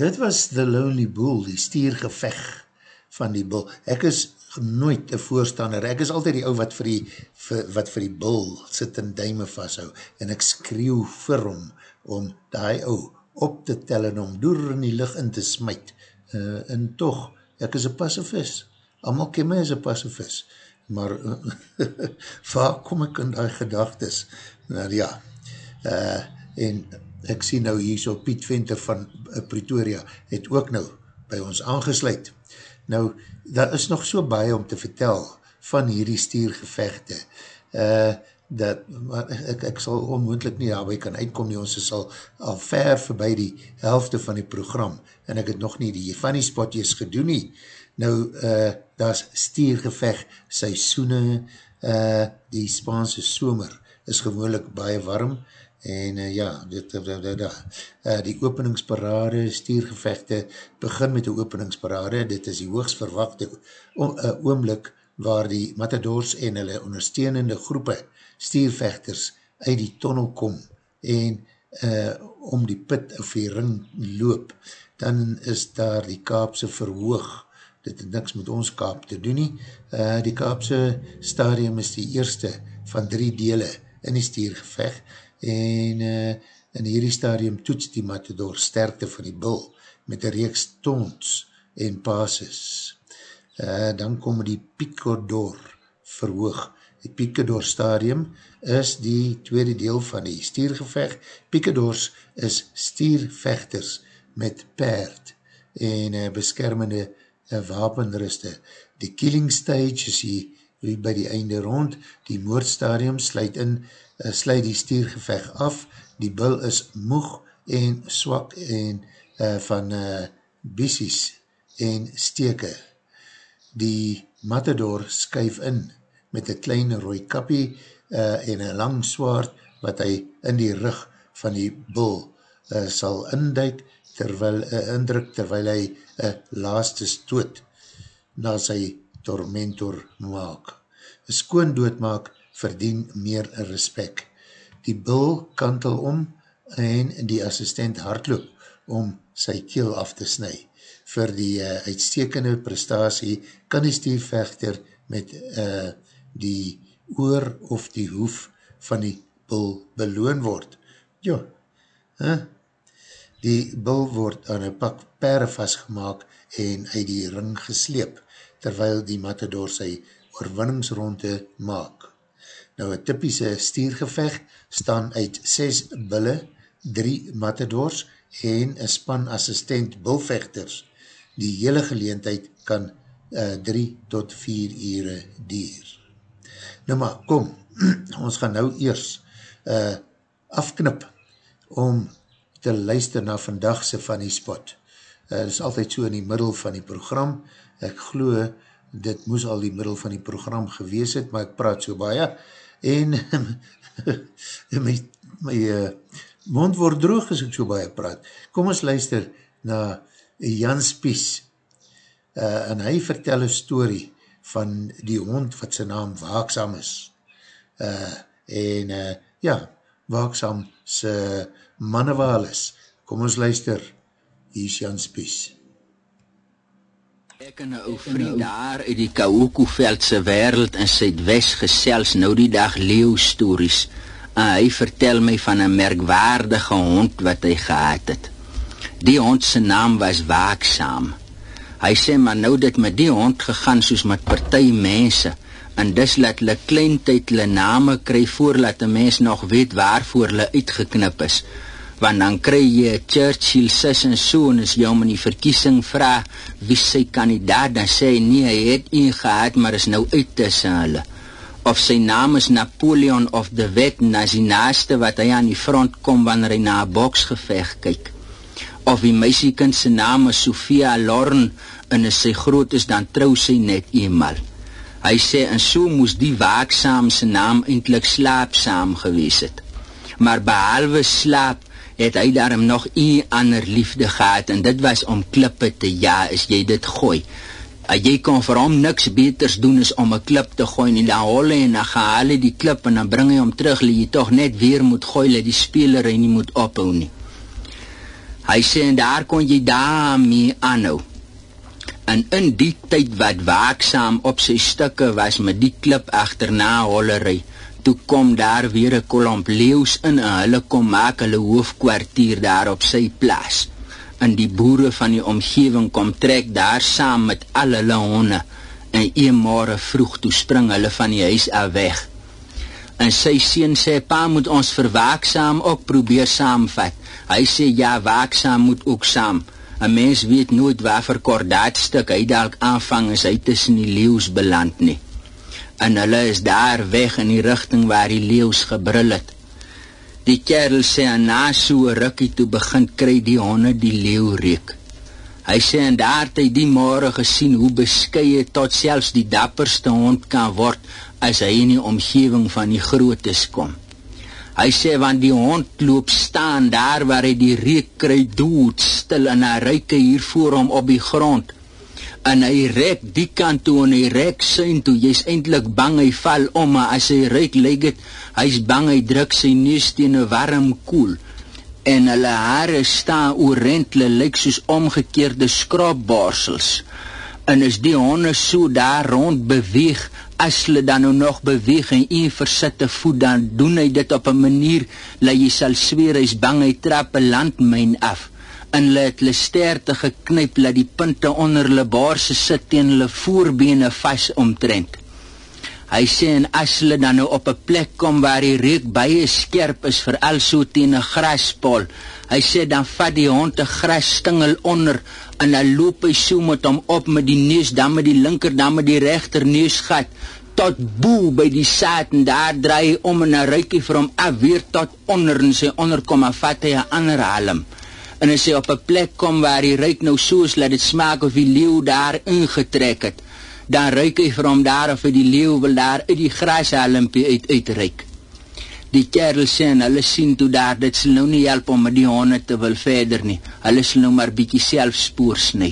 Speaker 1: Dit was The Lonely Bull, die stiergeveg van die bull. Ek is nooit een voorstander, ek is altyd die ou wat vir die, wat vir die bull sit in duime vasthou, en ek skreeuw vir hom, om die ou op te tel en om door in die licht in te smijt, uh, en toch, ek is een pacifist, allemaal ken my as een pacifist, maar waar kom ek in die gedagtes, nou ja, uh, en ek sien nou hier so Piet Venter van uh, Pretoria, het ook nou by ons aangesluit, Nou, daar is nog so baie om te vertel van hierdie stiergevechte. Uh, dat, maar ek, ek sal onmoendlik nie daarby kan uitkom nie, ons is al, al ver voorbij die helfte van die program, en ek het nog nie die die spotjes gedoen nie. Nou, uh, daar is stiergevecht, seisoene, uh, die Spaanse somer is gewoonlik baie warm, en uh, ja, dit, da, da, da. Uh, die openingsparade, stiergevechte, begin met die openingsparade, dit is die hoogst verwachte uh, oomlik waar die matadors en hulle ondersteunende groepe stiervechters uit die tonnel kom en uh, om die pit of die ring loop, dan is daar die kaapse verhoog, dit het niks met ons kaap te doen nie, uh, die kaapse stadium is die eerste van drie dele in die stiergevecht, en uh, in hierdie stadium toets die matador sterkte van die bil met een reeks tons en pases. Uh, dan kom die picodor verhoog. Die picodor stadium is die tweede deel van die stiergevecht. Picodors is stiervechters met paard en uh, beskermende uh, wapenruste. Die killing stage is die, by die einde rond. Die moordstadium sluit in sluit die stiergeveg af, die bil is moeg en swak en uh, van uh, bissies en steke. Die matador skuif in met een klein rooi kappie uh, en een lang swaard wat hy in die rug van die bil uh, sal induik terwyl, uh, indruk terwyl hy een laaste stoot na sy tormentor maak. Een skoon doodmaak verdien meer respect. Die bil kantel om en die assistent hardloop om sy keel af te snu. Voor die uh, uitstekende prestatie kan die stiervechter met uh, die oor of die hoef van die bil beloon word. Jo, huh? die bil word aan een pak pere vastgemaak en uit die ring gesleep, terwyl die matador sy oorwinningsronde maak. Nou, een typische stiergevecht staan uit 6 bulle, 3 matadors en een span assistent bulvechters. Die hele geleentheid kan 3 uh, tot 4 ure dier. Nou maar, kom, ons gaan nou eers uh, afknip om te luister na vandagse van die spot. Uh, dit is altyd so in die middel van die program. Ek glo, dit moes al die middel van die program gewees het, maar ek praat so baie. En my, my uh, mond word droog as ek so baie praat. Kom ons luister na Jan Spies. Uh, en hy vertel een story van die hond wat sy naam Waaksam is. Uh, en uh, ja, Waaksam sy mannewaal is. Kom ons luister, hier is Jan Spies.
Speaker 10: Ek en 'n ou vriend daar uit die Kaoku-veldse wêreld in Suidwes gesels nou die dag leeu stories. En hy vertel my van 'n merkwaardige hond wat hy gehad het. Die hond se naam was Waaksaam. Hy sê maar nou dit met die hond gegaan soos met party mense en dis laat hulle klein tyd hulle name kry voordat 'n mens nog weet waarvoor hulle uitgeknip is want dan kry jy Churchill se en so en as jy hom in die verkiesing vra wie sy kandidaat dan sê hy nee hy het een gehad maar is nou uit tussen hulle. Of sy naam is Napoleon of the Wet en as die naaste wat hy aan die front kom wanneer hy na 'n boksgeveg kyk. Of die meisiekind se naam is Sofia Lorn en as sy groot is dan trou sy net eenmal hy sê en so moes die waaksaam se naam eintlik slaapsaam gewees het. Maar behalwe slaap het hy daarom nog een ander liefde gehad en dit was om klippe te ja, as jy dit gooi. Uh, jy kon vir hom niks beters doen as om 'n klip te gooi en dan hol en dan gehaal hy die klip en dan bring hy hom terug, lê jy tog net weer moet gooi, dat die speler hy nie moet ophou nie. Hy sê en daar kon jy daarmee aanhou. En in die tyd wat waaksaam op sy stukke was met die klip agterna hollery, toe kom daar weer 'n klomp leeu's in en hulle kom maak hulle hoofkwartier daar op sy plaas. En die boere van die omgewing kom trek daar saam met al hulle honde en een môre vroeg toe spring hulle van die huis af weg. En sy seun sê pa moet ons vir waaksaam ook probeer saamvat. Hy sê ja, waaksaam moet ook saam. 'n Mens weet nooit waar vir kordaatstuk hy dalk aanvang as hy tussen die leeu's beland nie. En hulle is daar weg in die rigting waar die leeu's gebrul het. Die kerel sê en na so 'n rukkie toe begin kry die honde die leeu reuk. Hy sê en daar het hy die môre gesien hoe beskeie tot selfs die dapperste hond kan word as hy in die omgewing van die grootes kom. Hy sê want die hond loop staan daar waar hy die reuk kry dood stil en hy ruik hier voor hom op die grond. En hy rek die kant toe en hy rek syn toe. Jy's eintlik bang hy val om, maar as hy ruik lyk dit hy's bang hy druk sy neus teen 'n warm koel. En hulle hare staan oorent, hulle lyk soos omgekeerde skraapbarsels. En as die honde so daar rond beweeg, as hulle dan nou nog beweeg en een versitte voet dan doen hy dit op 'n manier dat jy sal sweer hy's bang hy trap 'n landmyn af en hulle het hulle sterte geknyp dat die punte onder hulle baarse sit teen hulle voorbene vas omtrent. Hy sê en as hulle dan nou op 'n plek kom waar die reuk baie skerp is veral so teen 'n graspol hy sê dan vat die hond 'n grasstingel onder en dan loop hy so met hom op met die neus dan met die linker dan met die regter neusgat tot bo by die saad en daar draai hy om en 'n ruikie vir hom af weer tot onder en sy onderkom en vat hy 'n ander halm en hy op 'n plek kom waar hy ruik nou soos laat dit smaak of die leeu daar ingetrek het. Dan ruik hy vir hom daar of die leeu wil daar uit die grashalmpie uit uitryk die kerel sê en hulle sien toe daar dit sal nou nie help om met die honde te wil verder nie. Hulle sal nou maar bietjie self spoor sny.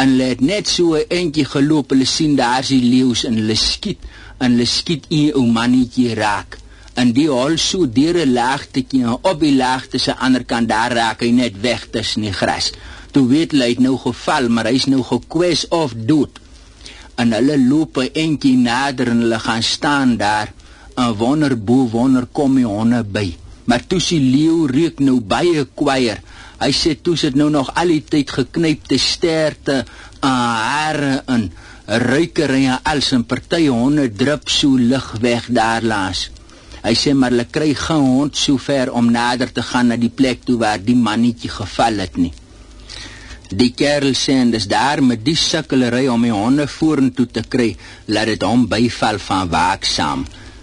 Speaker 10: En hulle het net so 'n entjie geloop hulle sien daar's die leeu's en hulle skiet. En hulle skiet 'n ou mannetjie raak en die hol so deur 'n laagtetjie en op die laagte se ander kant daar raak hy net weg tussen die gras. Toe weet hy het nou geval maar hy's nou gekwes of dood. En hulle loop 'n entjie nader en hulle gaan staan daar. 'n wonder bo wonder kom die honde by. Maar toe sy leeu reuk nou baie kwaier. Hy sê toe sit nou nog al die tyd geknypte sterte aan hare en ruikery en als en party honde drup so lig weg daar laas hy sê maar hulle kry geen hond so ver om nader te gaan na die plek toe waar die mannetjie geval het nie Die kerel sê en dis daar met die sukkelery om die honde vorentoe te kry, laat dit hom byval van waaksaam.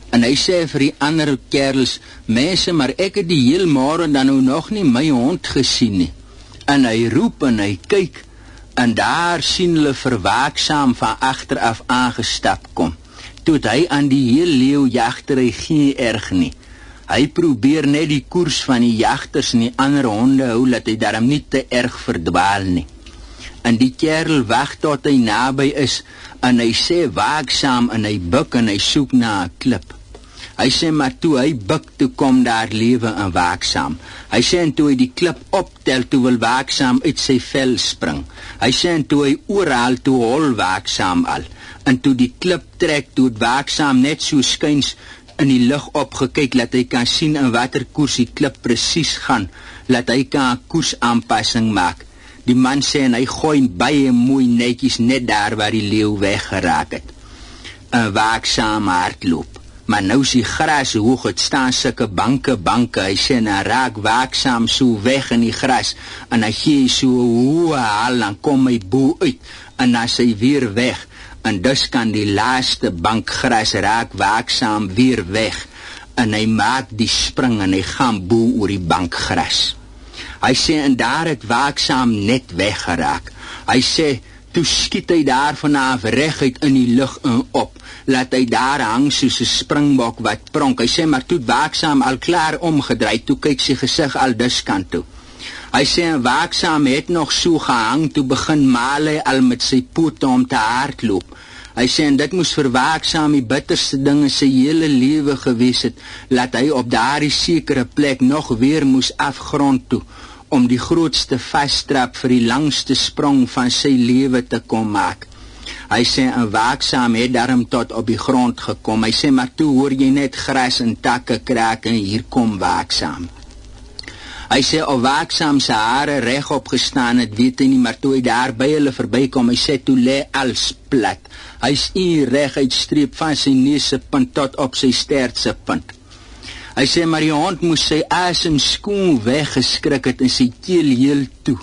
Speaker 10: En hy sê vir die ander kerels, mense, maar ek het die heel môre dan nou nog nie my hond gesien nie. En hy roep en hy kyk en daar sien hulle verwaaksaam van agter af aangestap kom. Toe hy aan die heel leeu jagtery geen erg nie. Hy probeer net die koers van die jagters en die ander honde hou dat hy darm nie te erg verdwaal nie. En die kerel wag tot hy naby is en hy sê waaksaam en hy buig en hy soek na 'n klip. Hy sê maar toe hy buig toe kom daar lewe en waaksaam. Hy sê en toe hy die klip optel toe wil waaksaam uit sy vel spring. Hy sê en toe hy oral toe hol waaksaam al. En toe die klip trek toe het waaksaam net so skuins in die lug opgekyk dat hy kan sien in watter koers die klip presies gaan, laat hy kan koersaanpassing maak. Die man sê en hy gooi baie mooi netjies net daar waar die leeu weggeraak het. 'n Waaksame hardloop. Maar nou is die gras hoog, dit staan sulke banke, banke. Hy sê en hy raak waaksaam so weg in die gras en hy gee so hoe al dan kom hy bo uit en dan sy weer weg en dus kan die laaste bankgras raak waaksaam weer weg en hy maak die spring en hy gaan bo oor die bankgras. Hy sê en daar het waaksaam net weggeraak. Hy sê toe skiet hy daar vanaf reguit in die lug in op. Laat hy daar hang soos 'n springbok wat pronk. Hy sê maar toe waaksaam al klaar omgedry, toe kyk sy gesig al dus kant toe. Hy sê en waaksaam het nog so gehang toe begin maal hy al met sy pote om te hardloop. Hy sê en dit moes vir waaksaam die bitterste ding in sy hele lewe gewees het, laat hy op daardie sekere plek nog weer moes afgrond toe om die grootste vasttrap vir die langste sprong van sy lewe te kom maak. Hy sê en waaksaam het daarom tot op die grond gekom. Hy sê maar toe hoor jy net gras en takke kraak en hier kom waaksaam. Hy sê of waaksaam sy hare regop gestaan het, weet hy nie, maar toe hy daar by hulle verbykom, hy sê toe lê als plat. Hy is hier reg uitstreep van sy neus se punt tot op sy stert se punt. Hy sê maar die hond moes sy asem skoon weggeskrik het en sy keel heel toe.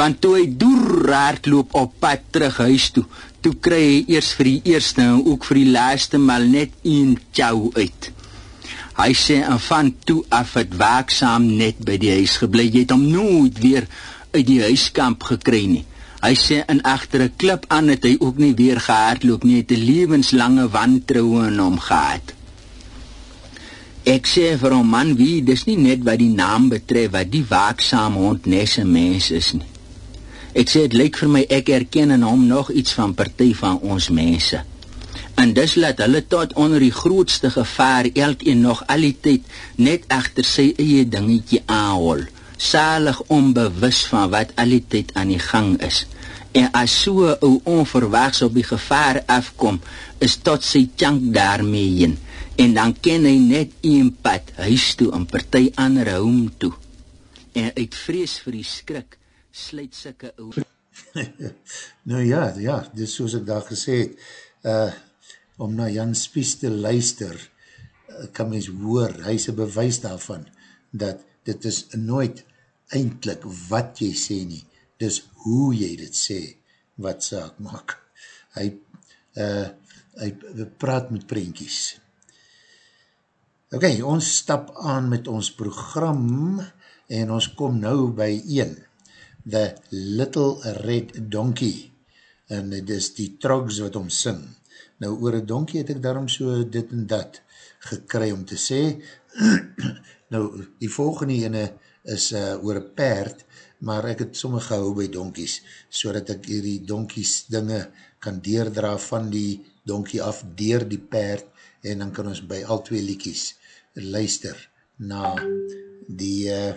Speaker 10: Want toe hy deur hardloop op pad terug huis toe, toe kry hy eers vir die eerste en ook vir die laaste mal net een chou uit. Hy sê en van toe af het waaksaam net by die huis gebly. Jy het hom nooit weer uit die huiskamp gekry nie. Hy sê in agter 'n klip aan het hy ook nie weer gehardloop nie. Hy het 'n lewenslange wantroue in hom gehad. Ek sê vir hom man, wie dis nie net wat die naam betref wat die waaksame hond nesse mens is nie. Ek sê dit lyk vir my ek erken in hom nog iets van party van ons mense en dis laat hulle tot onder die grootste gevaar elkeen nog al die tyd net agter sy eie dingetjie aanhol. Salig onbewus van wat al die tyd aan die gang is. En as so 'n onverwags op die gevaar afkom is tot sy chunk daarmee heen. En dan ken hy net een pad huis toe en party ander hom toe. En uit vrees vir die skrik sluit sulke ou
Speaker 1: nou ja, ja, dis soos ek daar gesê het, uh, om na Jan Spies te luister, uh, kan mens hoor, hy is een bewys daarvan, dat dit is nooit eindelijk wat jy sê nie, dis hoe jy dit sê, wat saak maak. Hy, uh, hy praat met prentjies. Ok, ons stap aan met ons program, en ons kom nou by 1, The Little Red Donkey, en dit is die trogs wat om sing. Nou, oor een donkie het ek daarom so dit en dat gekry om te sê. nou, die volgende ene is uh, oor een paard, maar ek het somme gehou by donkies, so dat ek die donkies dinge kan deerdra van die donkie af, deer die paard, en dan kan ons by al twee liekies luister na die uh,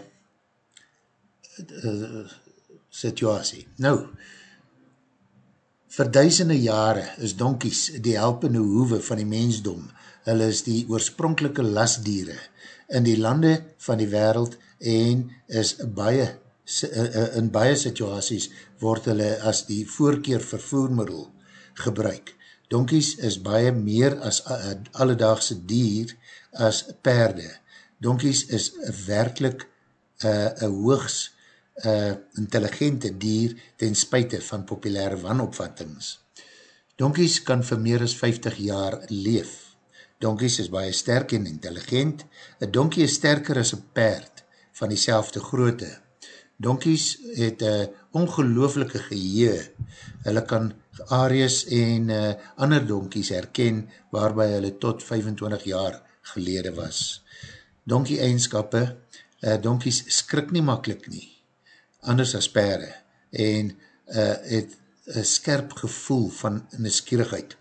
Speaker 1: uh, situasie. Nou, vir duisende jare is donkies die helpende hoeve van die mensdom. Hulle is die oorspronkelike lasdiere in die lande van die wereld en is baie in baie situasies word hulle as die voorkeer vervoermiddel gebruik. Donkies is baie meer as alledaagse dier as perde. Donkies is werkelijk een uh, hoogs uh, intelligente dier ten spuite van populaire wanopvattings. Donkies kan vir meer as 50 jaar leef. Donkies is baie sterk en intelligent. Een donkie is sterker as een perd van die selfde grootte. Donkies het een ongelooflike geheue. Hulle kan Aries en uh, ander donkies herken waarby hulle tot 25 jaar gelede was. Donkie eigenskappe, uh, donkies skrik nie makkelijk nie anders as pere en uh, het een skerp gevoel van neskierigheid.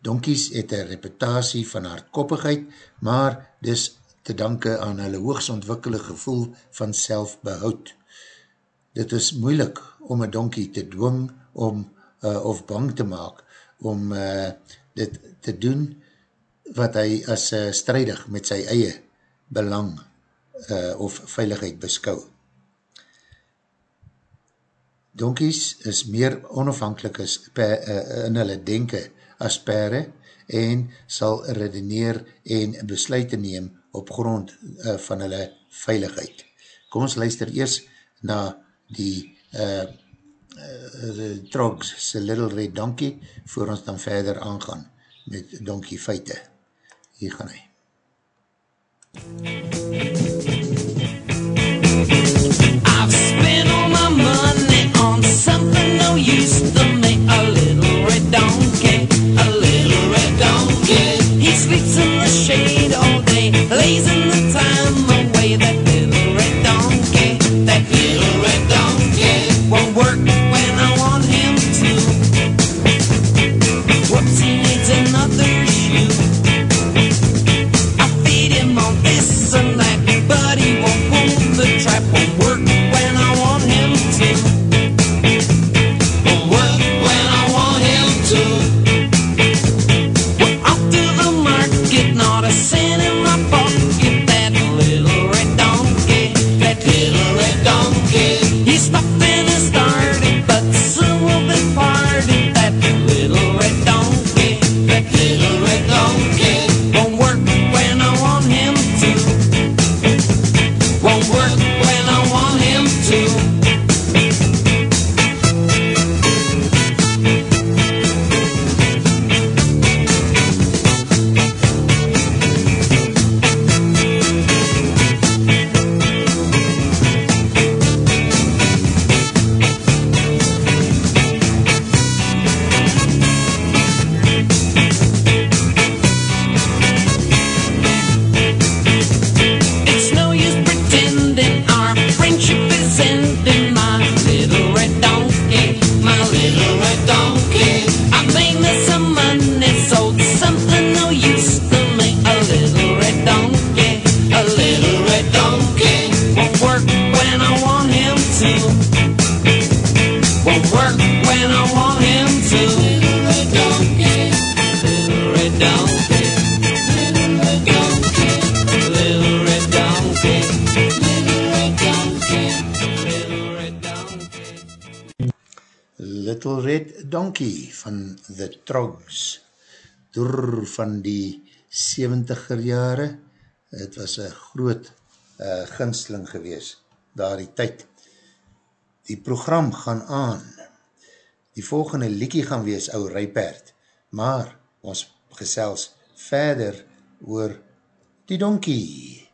Speaker 1: Donkies het een reputatie van hardkoppigheid, maar dis te danke aan hulle hoogsontwikkelde gevoel van selfbehoud. Dit is moeilik om een donkie te dwing om, uh, of bang te maak om uh, dit te doen wat hy as uh, strijdig met sy eie belang uh, of veiligheid beskou. Donkies is meer onafhankelijk as per, uh, in hulle denke as pere en sal redeneer en besluit neem op grond uh, van hulle veiligheid. Kom ons luister eers na die uh, uh, Trogs, se Little Red Donkey, voor ons dan verder aangaan met Donkey feite. Hier gaan hy.
Speaker 7: I've away, lazing the time.
Speaker 1: Trogs. Door van die 70er jare. Het was een groot uh, ginsling gewees, daar die tyd. Die program gaan aan. Die volgende liekie gaan wees, ou Rijpaard. Maar ons gesels verder oor die donkie.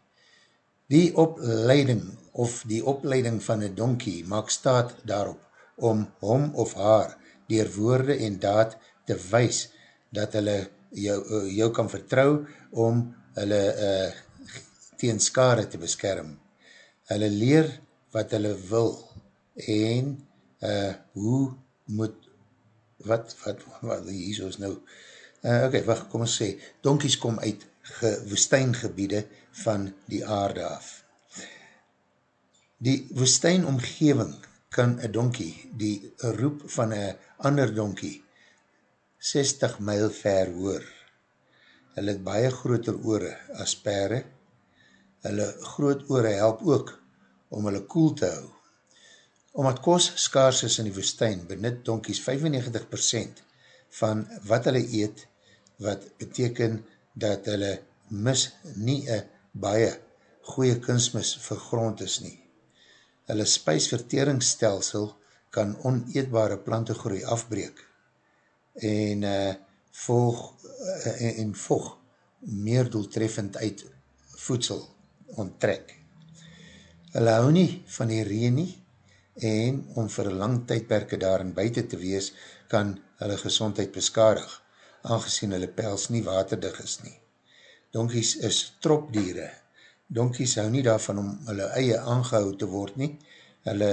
Speaker 1: Die opleiding of die opleiding van een donkie maak staat daarop om hom of haar dier woorde en daad te wees dat hulle jou, jou kan vertrou om hulle uh, teen skade te beskerm. Hulle leer wat hulle wil en uh, hoe moet wat, wat, wat, is nou uh, ok, wacht, kom ons sê donkies kom uit woestijngebiede van die aarde af. Die woestijnomgeving kan een donkie die roep van een ander donkie 60 myl ver hoor. Hulle het baie groter oore as pere. Hulle groot oore help ook om hulle koel te hou. Omdat kos skaars is in die woestijn, benut donkies 95% van wat hulle eet, wat beteken dat hulle mis nie een baie goeie kunstmis vir grond is nie hulle spijsverteringsstelsel kan oneetbare plantegroei afbreek en uh, volg uh, en volg meer doeltreffend uit voedsel onttrek. Hulle hou nie van die reen nie en om vir lang tydperke daarin buiten te wees kan hulle gezondheid beskadig aangezien hulle pels nie waterdig is nie. Donkies is tropdiere donkies hou nie daarvan om hulle eie aangehou te word nie, hulle,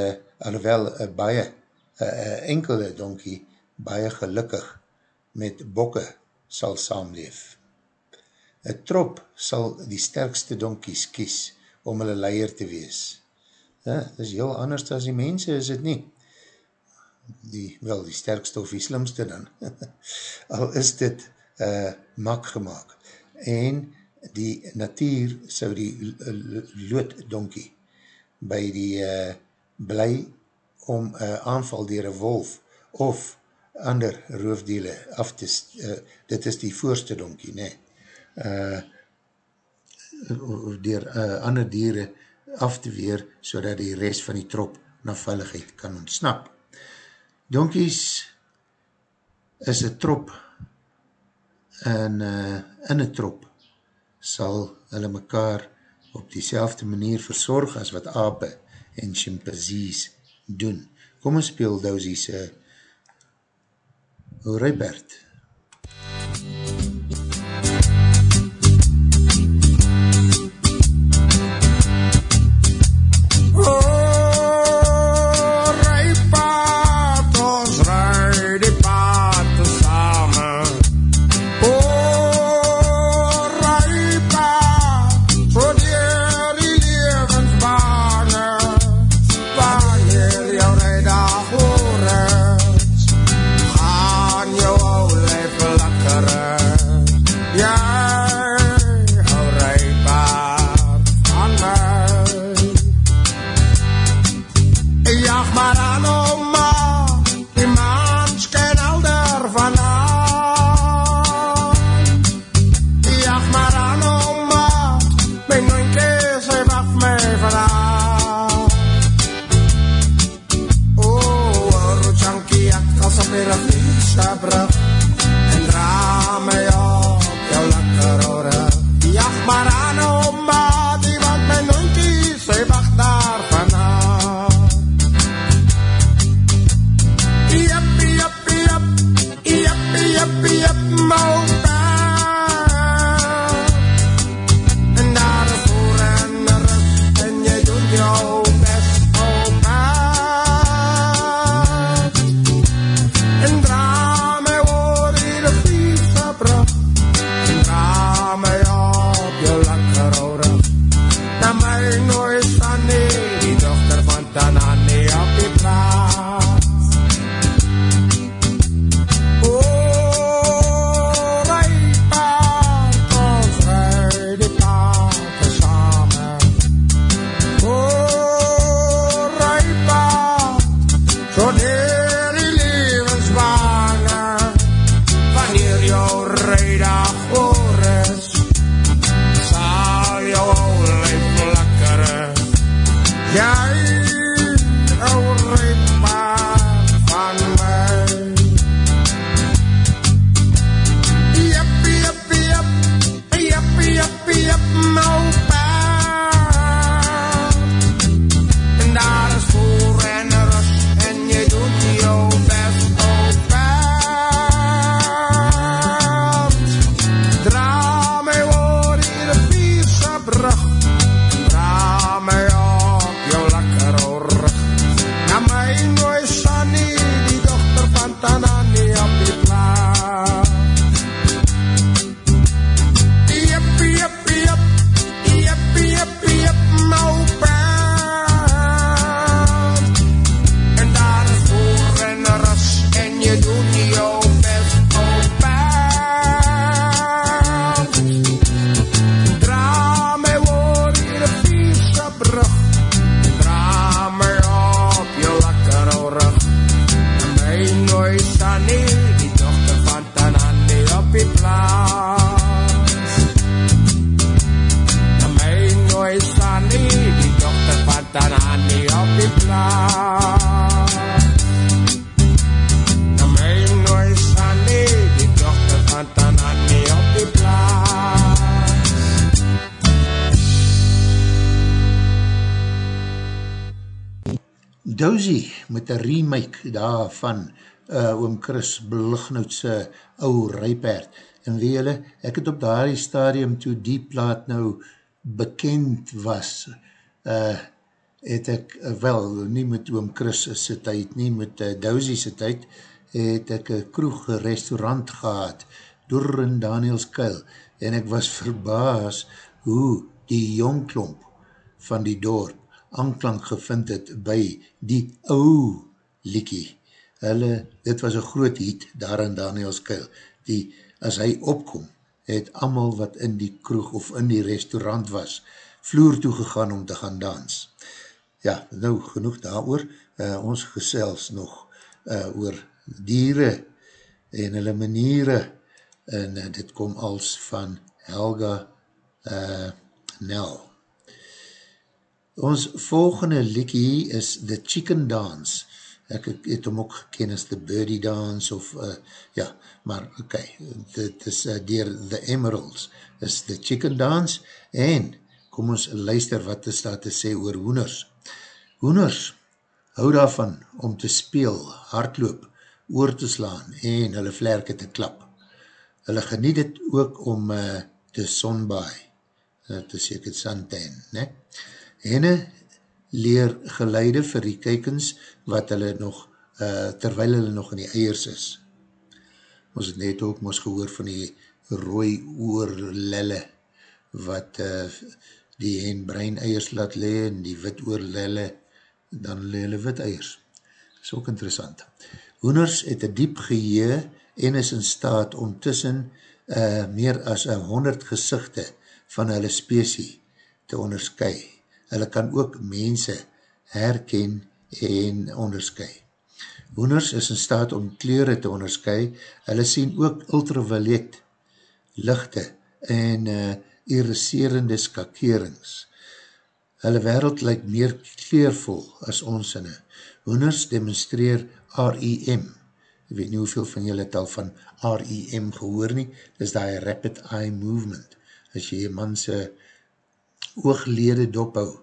Speaker 1: alhoewel baie, een enkele donkie, baie gelukkig met bokke sal saamleef. Een trop sal die sterkste donkies kies om hulle leier te wees. Ja, dit is heel anders as die mense, is het nie? Die, wel, die sterkste of die slimste dan. Al is dit uh, mak gemaakt. En die natuur sou die looddonkie by die uh, bly om uh, aanval dier een wolf of ander roofdele af te, uh, dit is die voorste donkie, nee, uh, dier uh, ander dieren af te weer, so die rest van die trop na veiligheid kan ontsnap. Donkies is een trop en uh, in een trop sal hulle mekaar op die manier verzorg as wat ape en chimpanzees doen. Kom ons speel Dousies uh, Rybert. Remake daarvan uh, oom Chris Blighnoutse ou rijpaard. En weet julle, ek het op daardie stadium toe die plaat nou bekend was, uh, het ek, uh, wel, nie met oom Chris sy tyd, nie met uh, Dozy sy tyd, het ek een kroeg restaurant gehad, door in Daniels kuil, en ek was verbaas hoe die jongklomp van die dorp anklank gevind het by die ou liekie. Hulle, dit was een groot hiet daar in Daniels kuil, die as hy opkom, het amal wat in die kroeg of in die restaurant was, vloer toegegaan om te gaan dans. Ja, nou genoeg daar oor, uh, ons gesels nog uh, oor dieren en hulle maniere, en uh, dit kom als van Helga uh, Nel. Ons volgende liekie is The Chicken Dance, ek het hom ook geken as The Birdie Dance of, uh, ja, maar ok, dit is uh, dier The Emeralds, is The Chicken Dance, en kom ons luister wat is daar te sê oor hoeners. Hoeners hou daarvan om te speel, hardloop, oor te slaan en hulle vlerke te klap. Hulle geniet het ook om uh, te sonbaai, te sê ek het suntan, ne? Henne leer geleide vir die kykens wat hulle nog, uh, terwyl hulle nog in die eiers is. Ons het net ook ons gehoor van die rooi oorlelle wat uh, die hen brein eiers laat le en die wit oorlelle dan le hulle wit eiers. Is ook interessant. Hoeners het een diep geheer en is in staat om tussen uh, meer as 100 gezichte van hulle spesie te onderskui hulle kan ook mense herken en onderskui. Hoeners is in staat om kleure te onderskui, hulle sien ook ultraviolet lichte en uh, iriserende skakerings. Hulle wereld lyk meer kleurvol as ons inne. Hoeners demonstreer REM. Ek weet nie hoeveel van julle tal van REM gehoor nie, is die Rapid Eye Movement. As jy een manse ooglede dophou,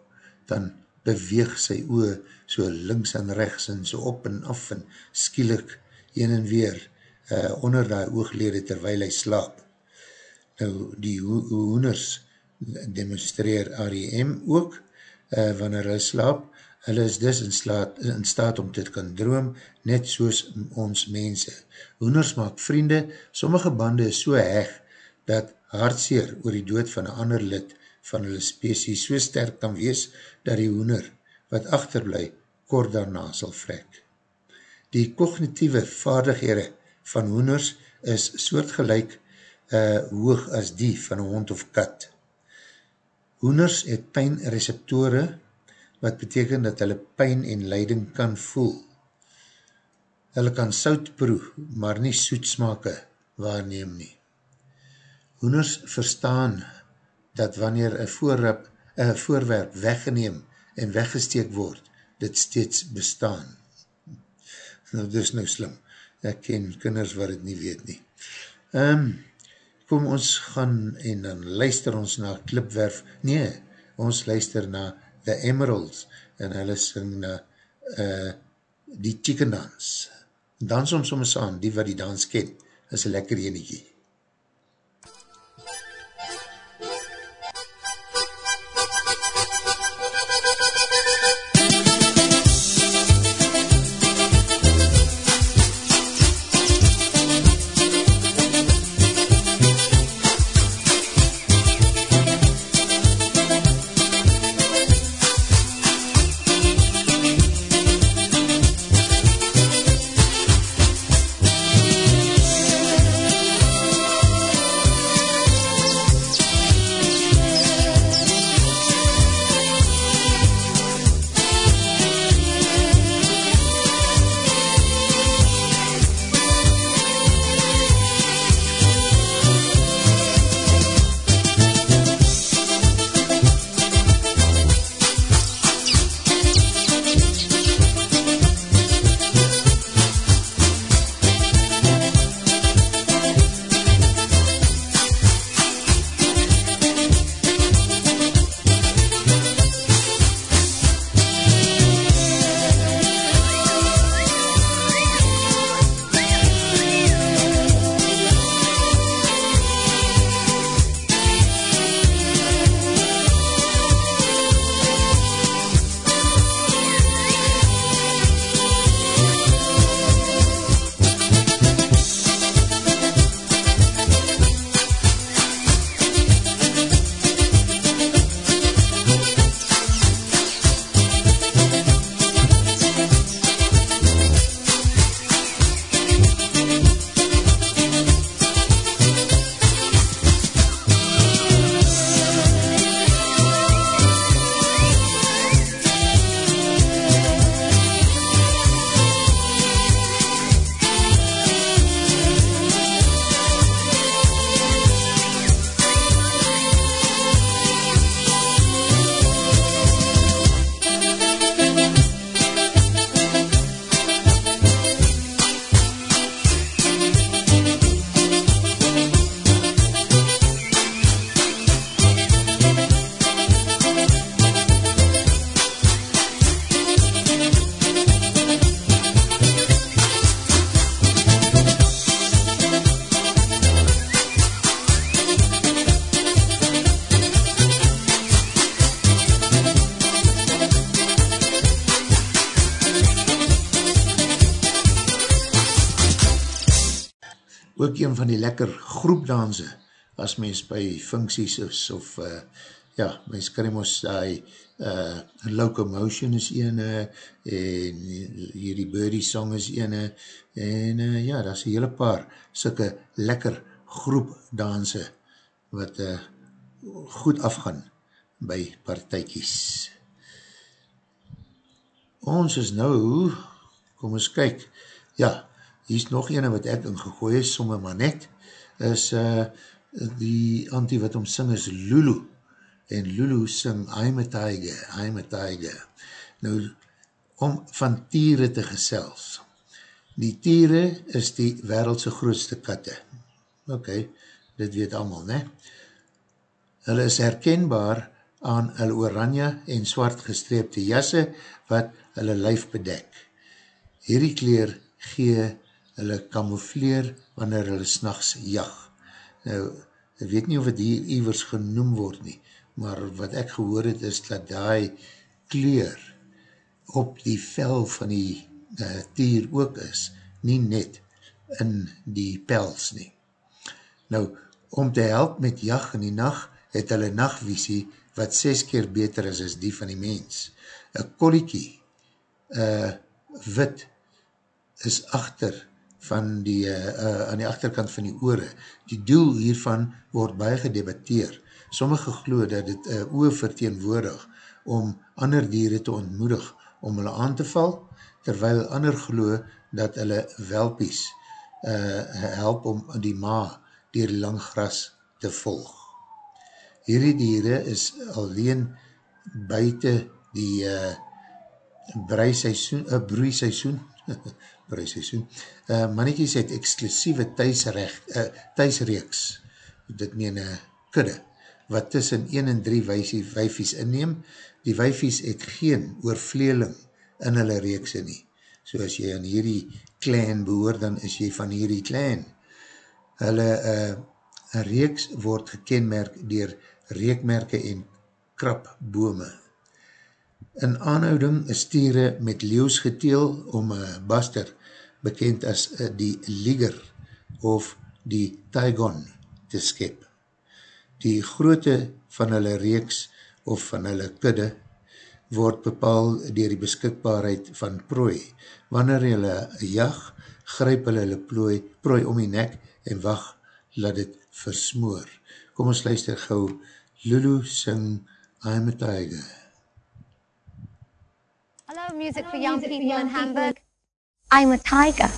Speaker 1: dan beweeg sy oor so links en rechts en so op en af en skielik een en weer uh, onder die ooglede terwijl hy slaap. Nou, die ho hoeners demonstreer REM ook uh, wanneer hy slaap. Hulle is dus in, slaat, in staat om dit kan droom, net soos ons mense. Hoeners maak vriende, sommige bande is so heg, dat hartseer oor die dood van een ander lid van hulle species so sterk kan wees, dat die hoender wat achterblij kort daarna sal vrek. Die cognitieve vaardighede van hoenders is soortgelijk uh, hoog as die van een hond of kat. Hoenders het pijnreceptore, wat beteken dat hulle pijn en leiding kan voel. Hulle kan sout proe, maar nie soetsmake waarneem nie. Hoenders verstaan dat wanneer een voorwerp, een voorwerp weggeneem en weggesteek word, dit steeds bestaan. Nou, dit is nou slim. Ek ken kinders wat het nie weet nie. Um, kom ons gaan en dan luister ons na Klipwerf. Nee, ons luister na The Emeralds en hulle sing na uh, die Chicken Dance. Dans ons soms aan, die wat die dans ken, is een lekker eniekie. Groepdanse, as mens by funksies is, of uh, ja, mens kan ons die uh, Locomotion is ene, en hierdie Birdie Song is ene, en uh, ja, daar is een hele paar sulke lekker groepdanse, wat uh, goed afgaan by partijkies. Ons is nou, kom ons kyk, ja, hier is nog ene wat ek ingegooi is, somme maar net, is uh, die antie wat om sing is Lulu, en Lulu sing I'm a tiger, I'm a tiger. Nou, om van tiere te gesels. Die tiere is die wereldse grootste katte. Ok, dit weet allemaal, ne? Hulle is herkenbaar aan hulle oranje en zwart gestreepte jasse wat hulle lijf bedek. Hierdie kleer gee hulle kamoufleer wanneer hulle s'nachts jag. Nou, ek weet nie of het hier iwers genoem word nie, maar wat ek gehoor het is dat die kleur op die vel van die uh, tier ook is, nie net in die pels nie. Nou, om te help met jag in die nacht, het hulle nachtvisie wat ses keer beter is as die van die mens. Een kolliekie, uh, wit, is achter van die, uh, aan die achterkant van die oore. Die doel hiervan word baie gedebatteer. Sommige glo dat dit uh, oor verteenwoordig om ander dieren te ontmoedig om hulle aan te val, terwyl ander glo dat hulle welpies uh, help om die ma dier lang gras te volg. Hierdie dieren is alleen buiten die uh, breiseisoen, uh, broeiseisoen, breiseisoen, uh, mannetjies het exclusieve thuisrecht, uh, thuisreeks, dit meen een kudde, wat tussen 1 en 3 wijfies inneem, die wijfies het geen oorvleeling in hulle reekse nie. So as jy aan hierdie klein behoor, dan is jy van hierdie klein. Hulle uh, reeks word gekenmerk dier reekmerke en krapbome. In aanhouding is stiere met leeuws geteel om een baster bekend as die liger of die taigon te skep. Die grootte van hulle reeks of van hulle kudde word bepaal dier die beskikbaarheid van prooi. Wanneer hulle jag, gryp hulle hulle plooi, prooi om die nek en wacht laat het versmoor. Kom ons luister gauw Lulu sing I'm a Tiger.
Speaker 11: Hello, music for young people in Hamburg. I'm a tiger.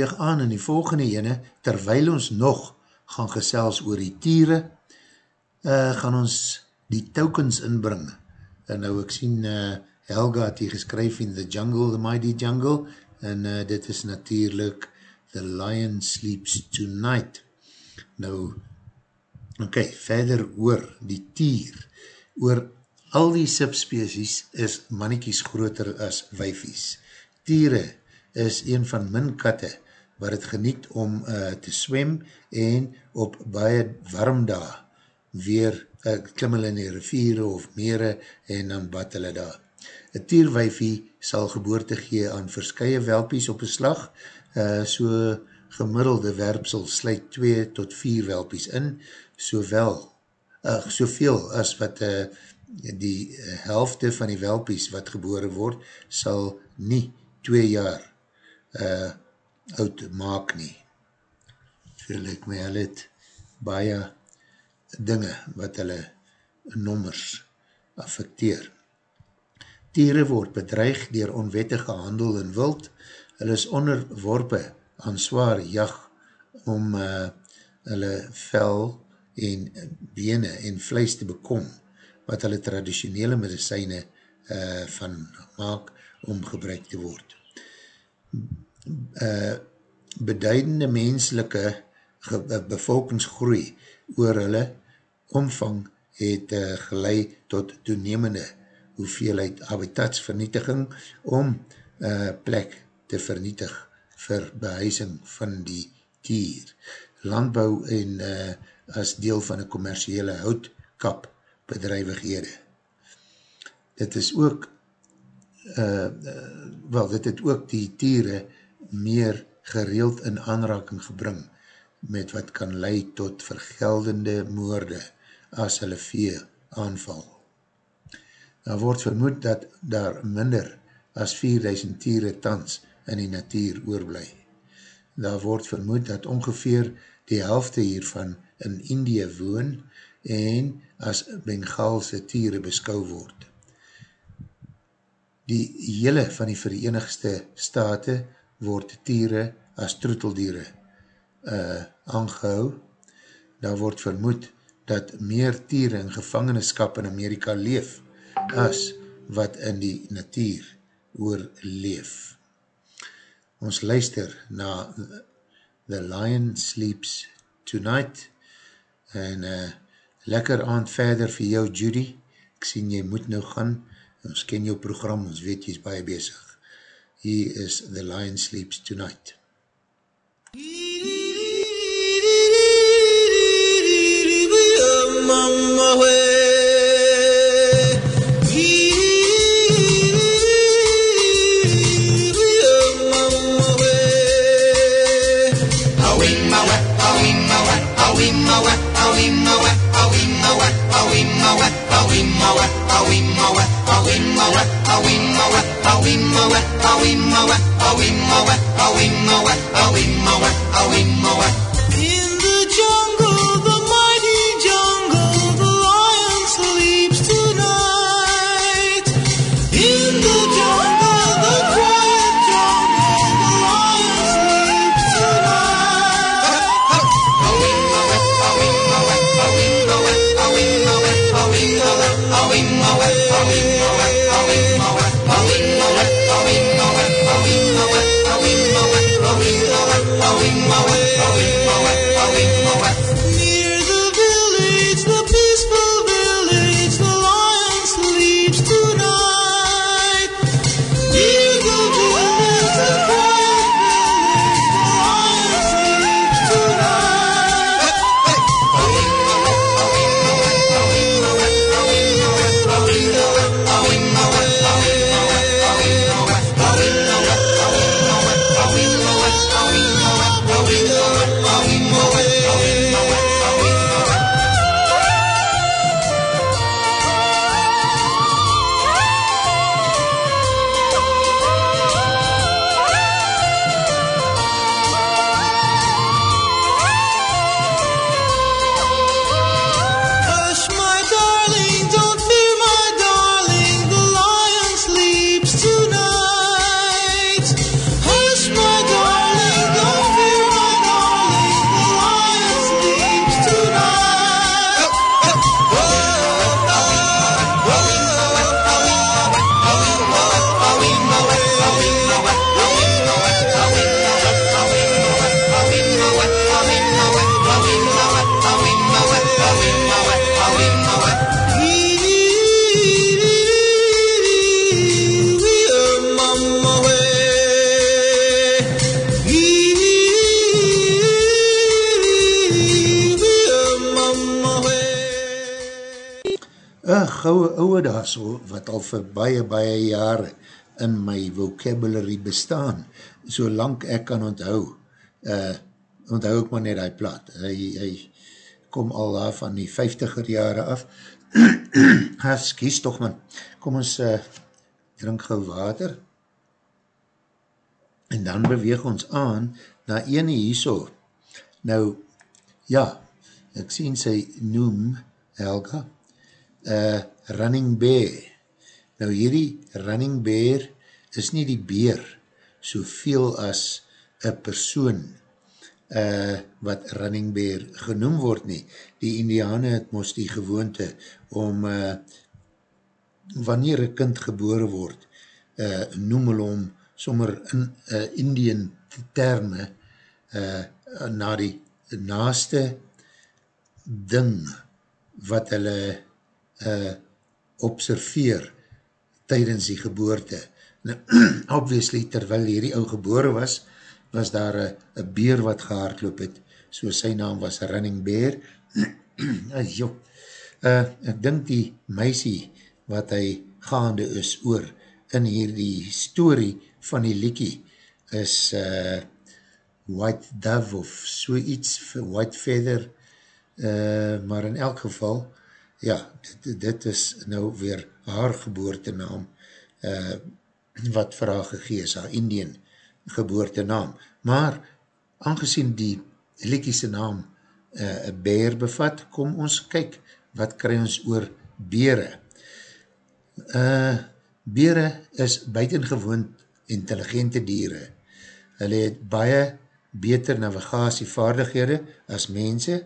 Speaker 1: Beweeg aan in die volgende ene, terwyl ons nog gaan gesels oor die tiere, uh, gaan ons die tokens inbring. En nou ek sien uh, Helga het hier geskryf in The Jungle, The Mighty Jungle, en uh, dit is natuurlijk The Lion Sleeps Tonight. Nou, ok, verder oor die tier, oor al die subspecies is mannetjies groter as wyfies. Tiere is een van min katte wat het geniet om uh, te swem en op baie warm daar weer uh, klim hulle in die riviere of mere en dan bad hulle daar. Een tierwijfie sal geboorte gee aan verskye welpies op een slag, uh, so gemiddelde werpsel sluit 2 tot 4 welpies in, sowel, uh, soveel as wat uh, die helfte van die welpies wat gebore word, sal nie 2 jaar uh, oud maak nie. So lyk my, hulle het baie dinge wat hulle nommers affecteer. Tiere word bedreig dier onwettige handel in wild. Hulle is onderworpe aan zwaar jag om uh, hulle vel en bene en vlees te bekom wat hulle traditionele medicijne uh, van maak om gebruik te word. Uh, beduidende menselike bevolkingsgroei oor hulle omvang het uh, gelei tot toenemende hoeveelheid habitatsvernietiging om uh, plek te vernietig vir behuising van die tier. Landbouw en uh, as deel van een commerciële houtkap bedrijvighede. Dit is ook uh, wel, dit het ook die tiere meer gereeld in aanraking gebring met wat kan leid tot vergeldende moorde as hulle vee aanval. Daar word vermoed dat daar minder as 4000 tiere tans in die natuur oorblij. Daar word vermoed dat ongeveer die helfte hiervan in Indië woon en as Bengaalse tiere beskou word. Die hele van die Verenigde Staten word tiere as troeteldiere uh, aangehou. Daar word vermoed dat meer tiere in gevangenskap in Amerika leef as wat in die natuur oorleef. Ons luister na The Lion Sleeps Tonight en uh, lekker aand verder vir jou Judy. Ek sien jy moet nou gaan. Ons ken jou program, ons weet jy is baie bezig. Hier is The Lion Sleeps Tonight.
Speaker 3: mama awimmawe awimmawe awimmawe awimmawe awimmawe awimmawe awimmawe awimmawe awimmawe awimmawe awimmawe
Speaker 1: gouwe ouwe daar so, wat al vir baie, baie jare in my vocabulary bestaan, so lang ek kan onthou, uh, onthou ek maar net die plaat. Hy, hy kom al daar van die 50er jare af. Skies toch man, kom ons uh, drink gauw water. En dan beweeg ons aan na ene hierso. Nou, ja, ek sien sy noem, Helga, uh, Running Bear. Nou hierdie Running Bear is nie die beer soveel as een persoon uh, wat Running Bear genoem word nie. Die Indiane het moest die gewoonte om uh, wanneer een kind gebore word, uh, noem hulle om sommer in uh, Indian terme uh, na die naaste ding wat hulle uh, observeer tydens die geboorte. Nou, obviously, terwyl hierdie ou gebore was, was daar een beer wat gehaardloop het, so sy naam was Running Bear. uh, ek dink die meisie wat hy gaande is oor in hierdie story van die liekie is uh, White Dove of so iets, White Feather, uh, maar in elk geval, ja, dit, dit is nou weer haar geboortenaam, uh, wat vir haar gegees, haar Indian geboortenaam. Maar, aangezien die liekiese naam uh, beer bevat, kom ons kyk, wat kry ons oor bere. Uh, bere is buitengewoon intelligente dieren. Hulle het baie beter navigatievaardighede as mense,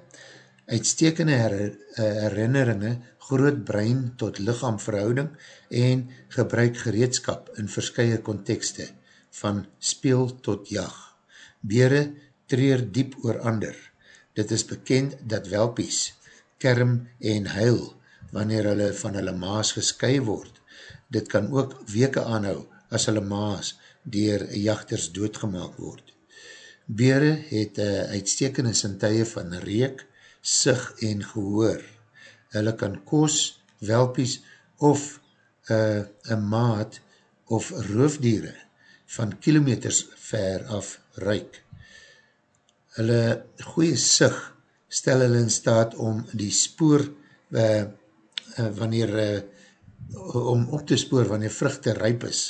Speaker 1: uitstekende her, herinneringe, groot brein tot lichaamverhouding en gebruik gereedskap in verskye kontekste, van speel tot jag. Bere treer diep oor ander. Dit is bekend dat welpies, kerm en huil, wanneer hulle van hulle maas gesky word. Dit kan ook weke aanhou as hulle maas dier jachters doodgemaak word. Bere het uh, uitstekende sintuie van reek, sig en gehoor. Hulle kan kos, welpies of uh, een maat of roofdiere van kilometers ver af ruik. Hulle goeie sig stel hulle in staat om die spoor uh, uh, wanneer uh, om op te spoor wanneer vruchte ryp is.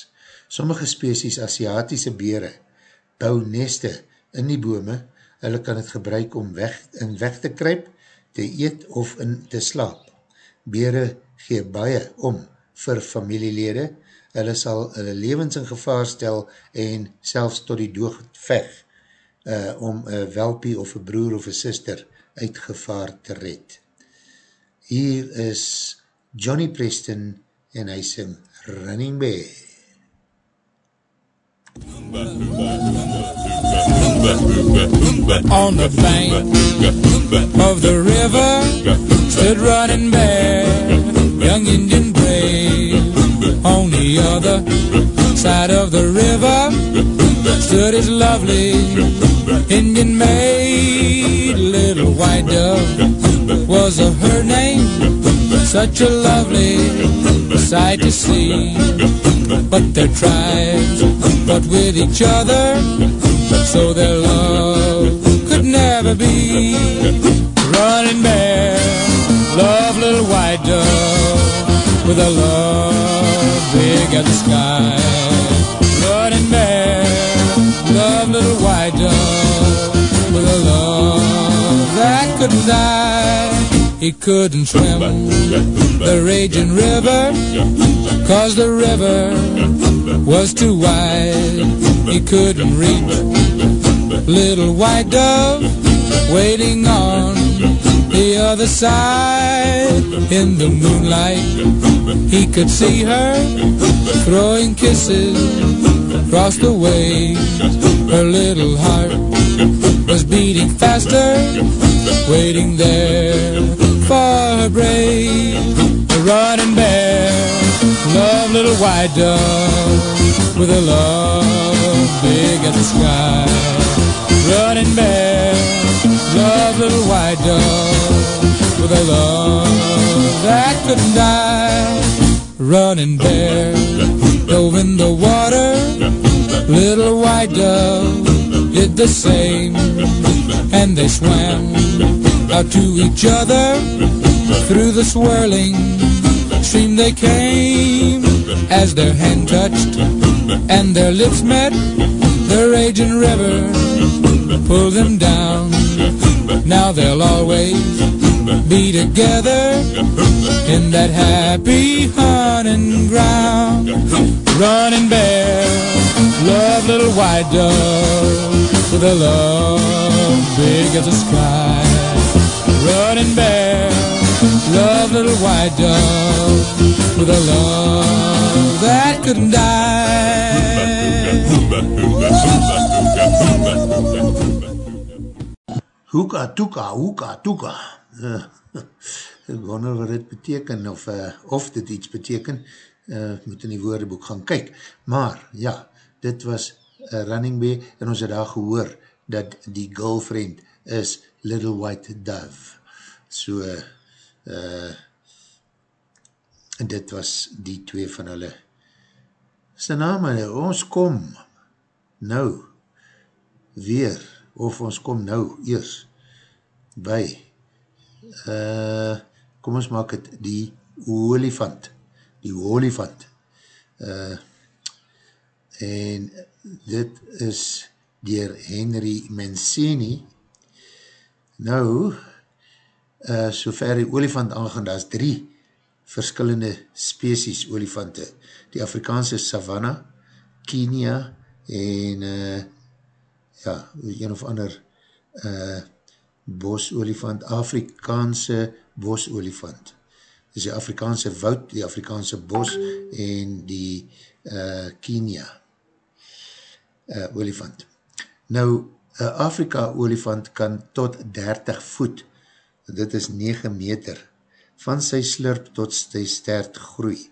Speaker 1: Sommige species Asiatiese bere bou neste in die bome, hulle kan het gebruik om weg, in weg te kryp, te eet of in te slaap. Bere gee baie om vir familielede, hulle sal hulle levens in gevaar stel en selfs tot die doog veg uh, om een welpie of een broer of een sister uit gevaar te red. Hier is Johnny Preston en hy sing Running Bear.
Speaker 12: On the bank of the river stood running bare, young Indian brave. On the other side of the river stood his lovely Indian maid, little white dove was her name. Such a lovely sight to see, but their tribes fought with each other so their love could never be. Running bare, love little white dove with a love big as the sky. Running bare, love little white dove with a love that couldn't die. He couldn't swim the raging river, cause the river was too wide. He couldn't reach little white dove waiting on the other side. In the moonlight, he could see her throwing kisses across the waves. Her little heart was beating faster, waiting there for her brave. Running bear, love little white dove with a love big as the sky. Running bear, love little white dove with a love that couldn't die. Running bear dove in the water, little white dove did the same, and they swam out to each other through the swirling stream they came. As their hand touched and their lips met the raging river pulled them down. Now they'll always be together in that happy hunting ground. Running bear love little white dove with a love big as the sky. Running bear love little white dove with a love that couldn't die.
Speaker 1: Hoeka toeka, hoeka toeka. Uh, ek wonder wat dit beteken, of, uh, of dit iets beteken, uh, moet in die woordeboek gaan kyk. Maar, ja, dit was uh, Running Bee, en ons het daar gehoor, dat die girlfriend is Little White Dove. So, uh, en dit was die twee van hulle. Sy naam, ons kom nou weer, of ons kom nou eers by, uh, kom ons maak het die olifant, die olifant, uh, en dit is dier Henry Mancini, nou, uh, so ver die olifant aangaan, daar is drie verskillende species olifante, die Afrikaanse savanna, Kenia, en uh, ja, een of ander uh, bosolifant, Afrikaanse bosolifant. Dit is die Afrikaanse woud, die Afrikaanse bos en die uh, Kenia uh, olifant. Nou, Afrika olifant kan tot 30 voet, dit is 9 meter, van sy slurp tot sy stert groei.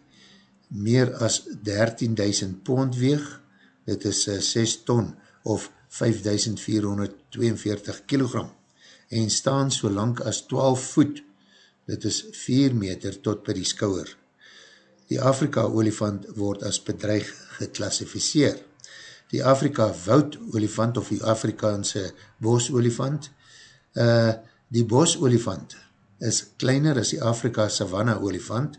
Speaker 1: Meer as 13.000 pond weeg, dit is 6 ton of 5442 kilogram en staan so lang as 12 voet, dit is 4 meter tot by die skouwer. Die Afrika olifant word as bedreig geklassificeer. Die Afrika woud olifant of die Afrikaanse bos olifant, uh, die bos olifant is kleiner as die Afrika savanna olifant,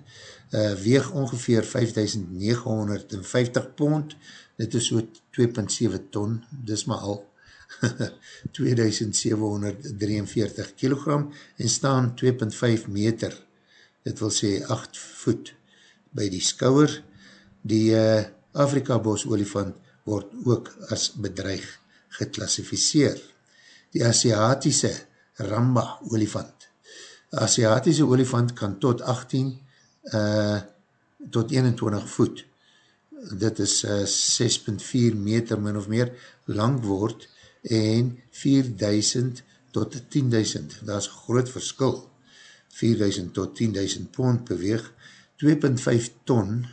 Speaker 1: uh, weeg ongeveer 5950 pond, dit is so 2.7 ton, dis maar al 2743 kilogram en staan 2.5 meter, dit wil sê 8 voet by die skouwer. Die uh, Afrika bos olifant word ook as bedreig geklassificeer. Die Asiatiese Ramba olifant. Asiatiese olifant kan tot 18 uh, tot 21 voet. Dit is uh, 6.4 meter min of meer lang word en 4000 tot 10.000, dat is groot verskil, 4000 tot 10.000 pond beweeg, 2.5 ton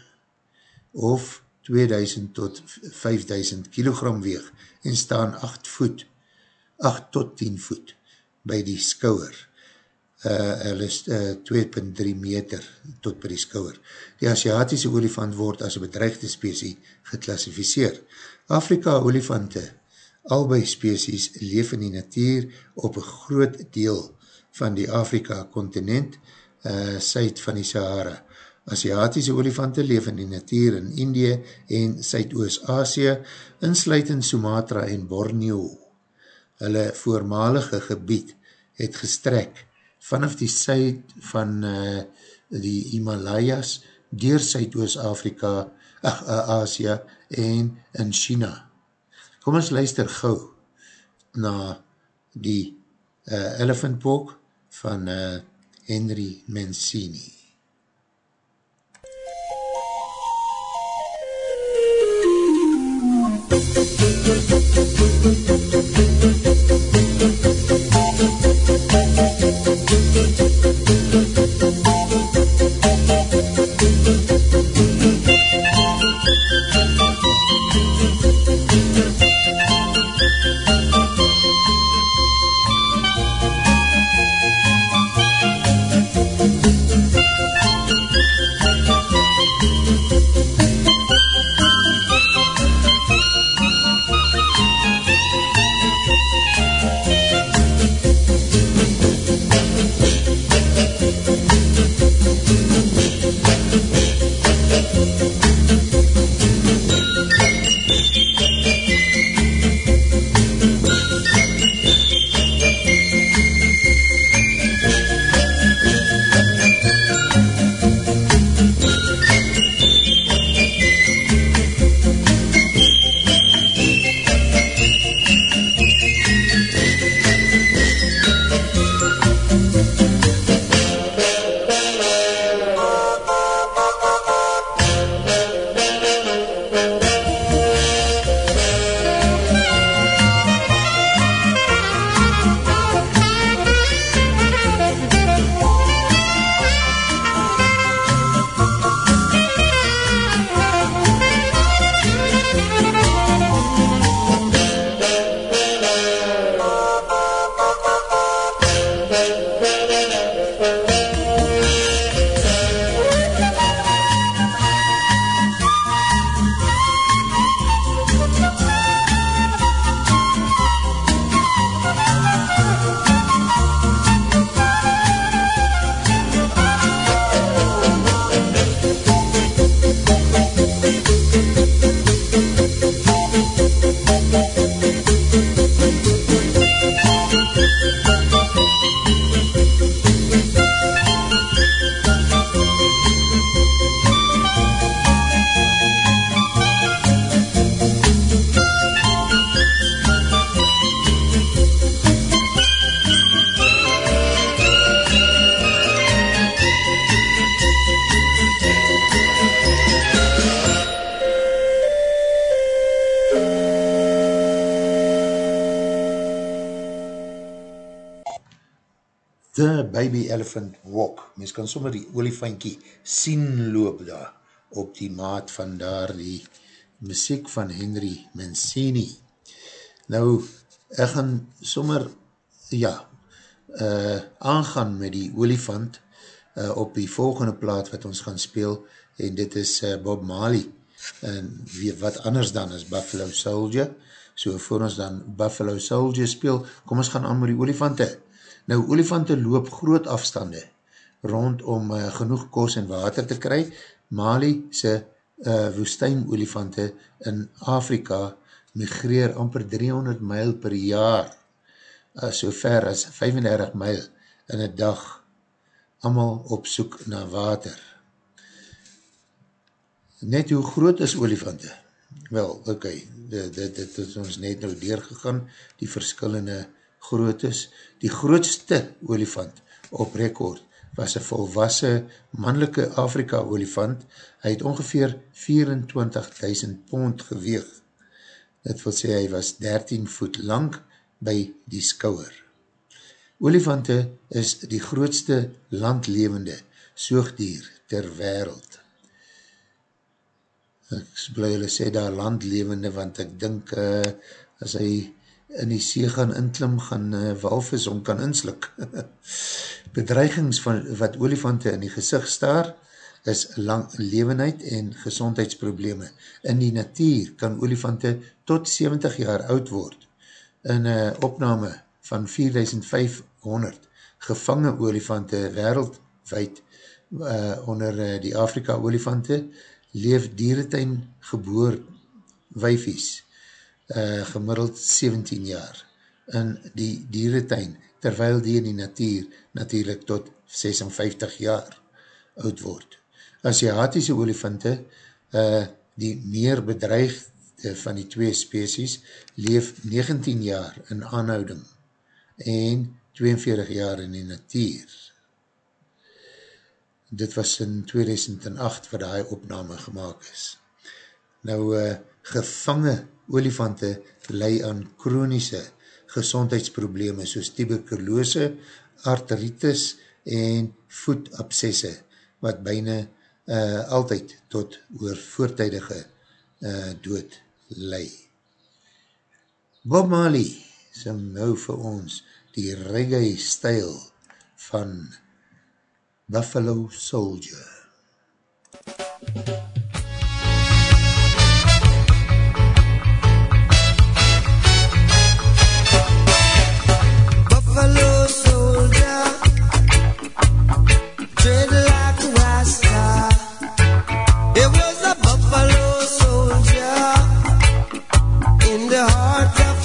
Speaker 1: of 2000 tot 5000 kilogram weeg en staan 8 voet, 8 tot 10 voet by die skouwer uh, hulle is uh, 2.3 meter tot by die skouwer. Die Asiatiese olifant word as een bedreigde spesie geklassificeer. Afrika olifante, albei species, leef in die natuur op een groot deel van die Afrika continent, uh, syd van die Sahara. Asiatiese olifante leef in die natuur in Indië en Suidoost-Asie, insluit in Sumatra en Borneo. Hulle voormalige gebied het gestrek vanaf die syd van uh, die Himalayas, door Suidoost-Afrika, ach, uh, Asia en in China. Kom ons luister gauw na die uh, Elephant Walk van uh, Henry Mancini. Thank Mens kan sommer die olifantjie sien loop daar op die maat van daar die muziek van Henry Mancini. Nou, ek gaan sommer, ja, uh, aangaan met die olifant uh, op die volgende plaat wat ons gaan speel en dit is uh, Bob Marley. En wat anders dan is Buffalo Soldier. So voor ons dan Buffalo Soldier speel, kom ons gaan aan met die olifante. Nou olifante loop groot afstande rond om uh, genoeg kos en water te kry Mali se uh, woestijn olifante in Afrika migreer amper 300 myl per jaar uh, so ver as 35 myl in een dag allemaal op soek na water. Net hoe groot is olifante? Wel, okay, dit, dit, dit is ons net nou deurgegaan, die verskillende grootes. Die grootste olifant op rekord was een volwassen mannelike Afrika olifant. Hy het ongeveer 24.000 pond geweeg. Dit wil sê hy was 13 voet lang by die skouwer. Olifante is die grootste landlevende soogdier ter wereld. Ek bly hulle sê daar landlevende, want ek dink uh, as hy in die see gaan inklim, gaan uh, walvis om kan inslik. Bedreigings van wat olifante in die gezicht staar, is lang levenheid en gezondheidsprobleme. In die natuur kan olifante tot 70 jaar oud word. In een opname van 4500 gevangen olifante wereldwijd uh, onder uh, die Afrika olifante leef dieretuin geboor wijfies uh, gemiddeld 17 jaar in die dieretuin terwyl die in die natuur natuurlijk tot 56 jaar oud word. Asiatische olifante uh, die meer bedreigde van die twee species leef 19 jaar in aanhouding en 42 jaar in die natuur. Dit was in 2008 wat die opname gemaakt is. Nou, uh, gevangen olifante lei aan chronische gezondheidsprobleme soos tuberculose, arteritis en voetabsesse wat bijna uh, altyd tot oor voortijdige uh, dood lei. Bob Marley sing nou vir ons die reggae stijl van Buffalo Soldier.
Speaker 3: Buffalo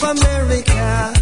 Speaker 3: America,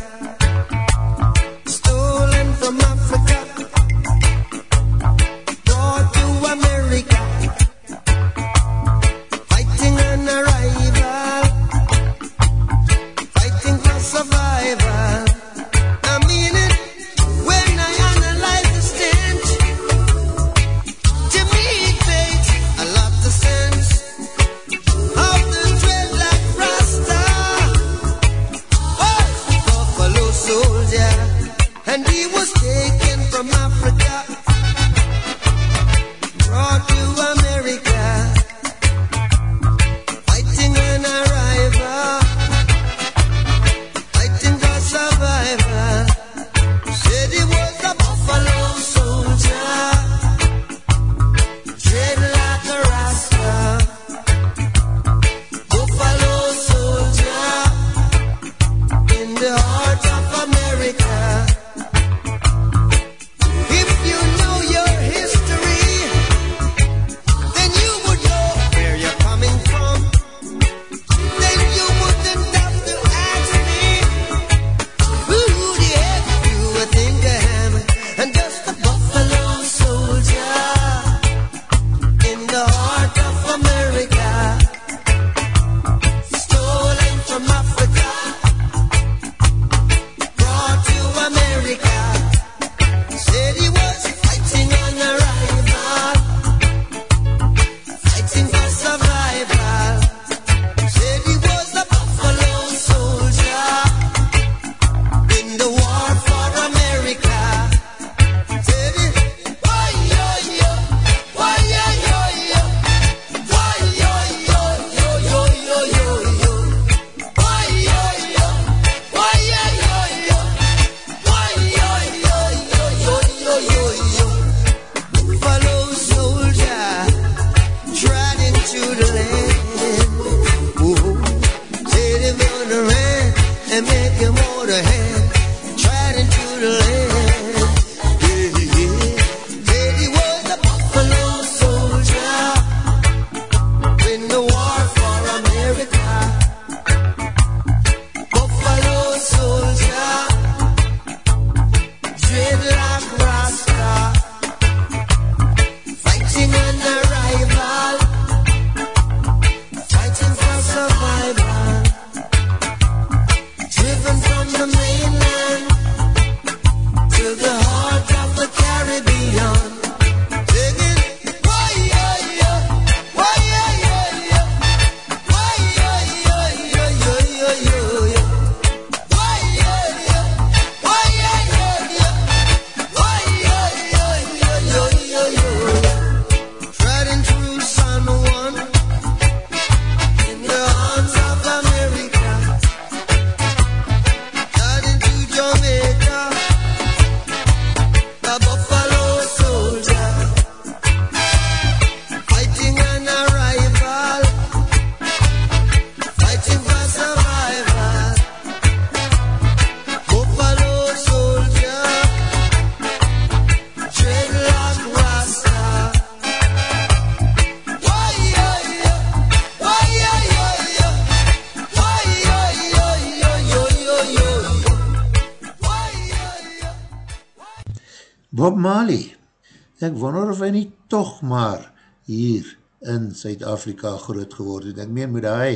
Speaker 1: Suid-Afrika groot geword het. Ek meen moet hy,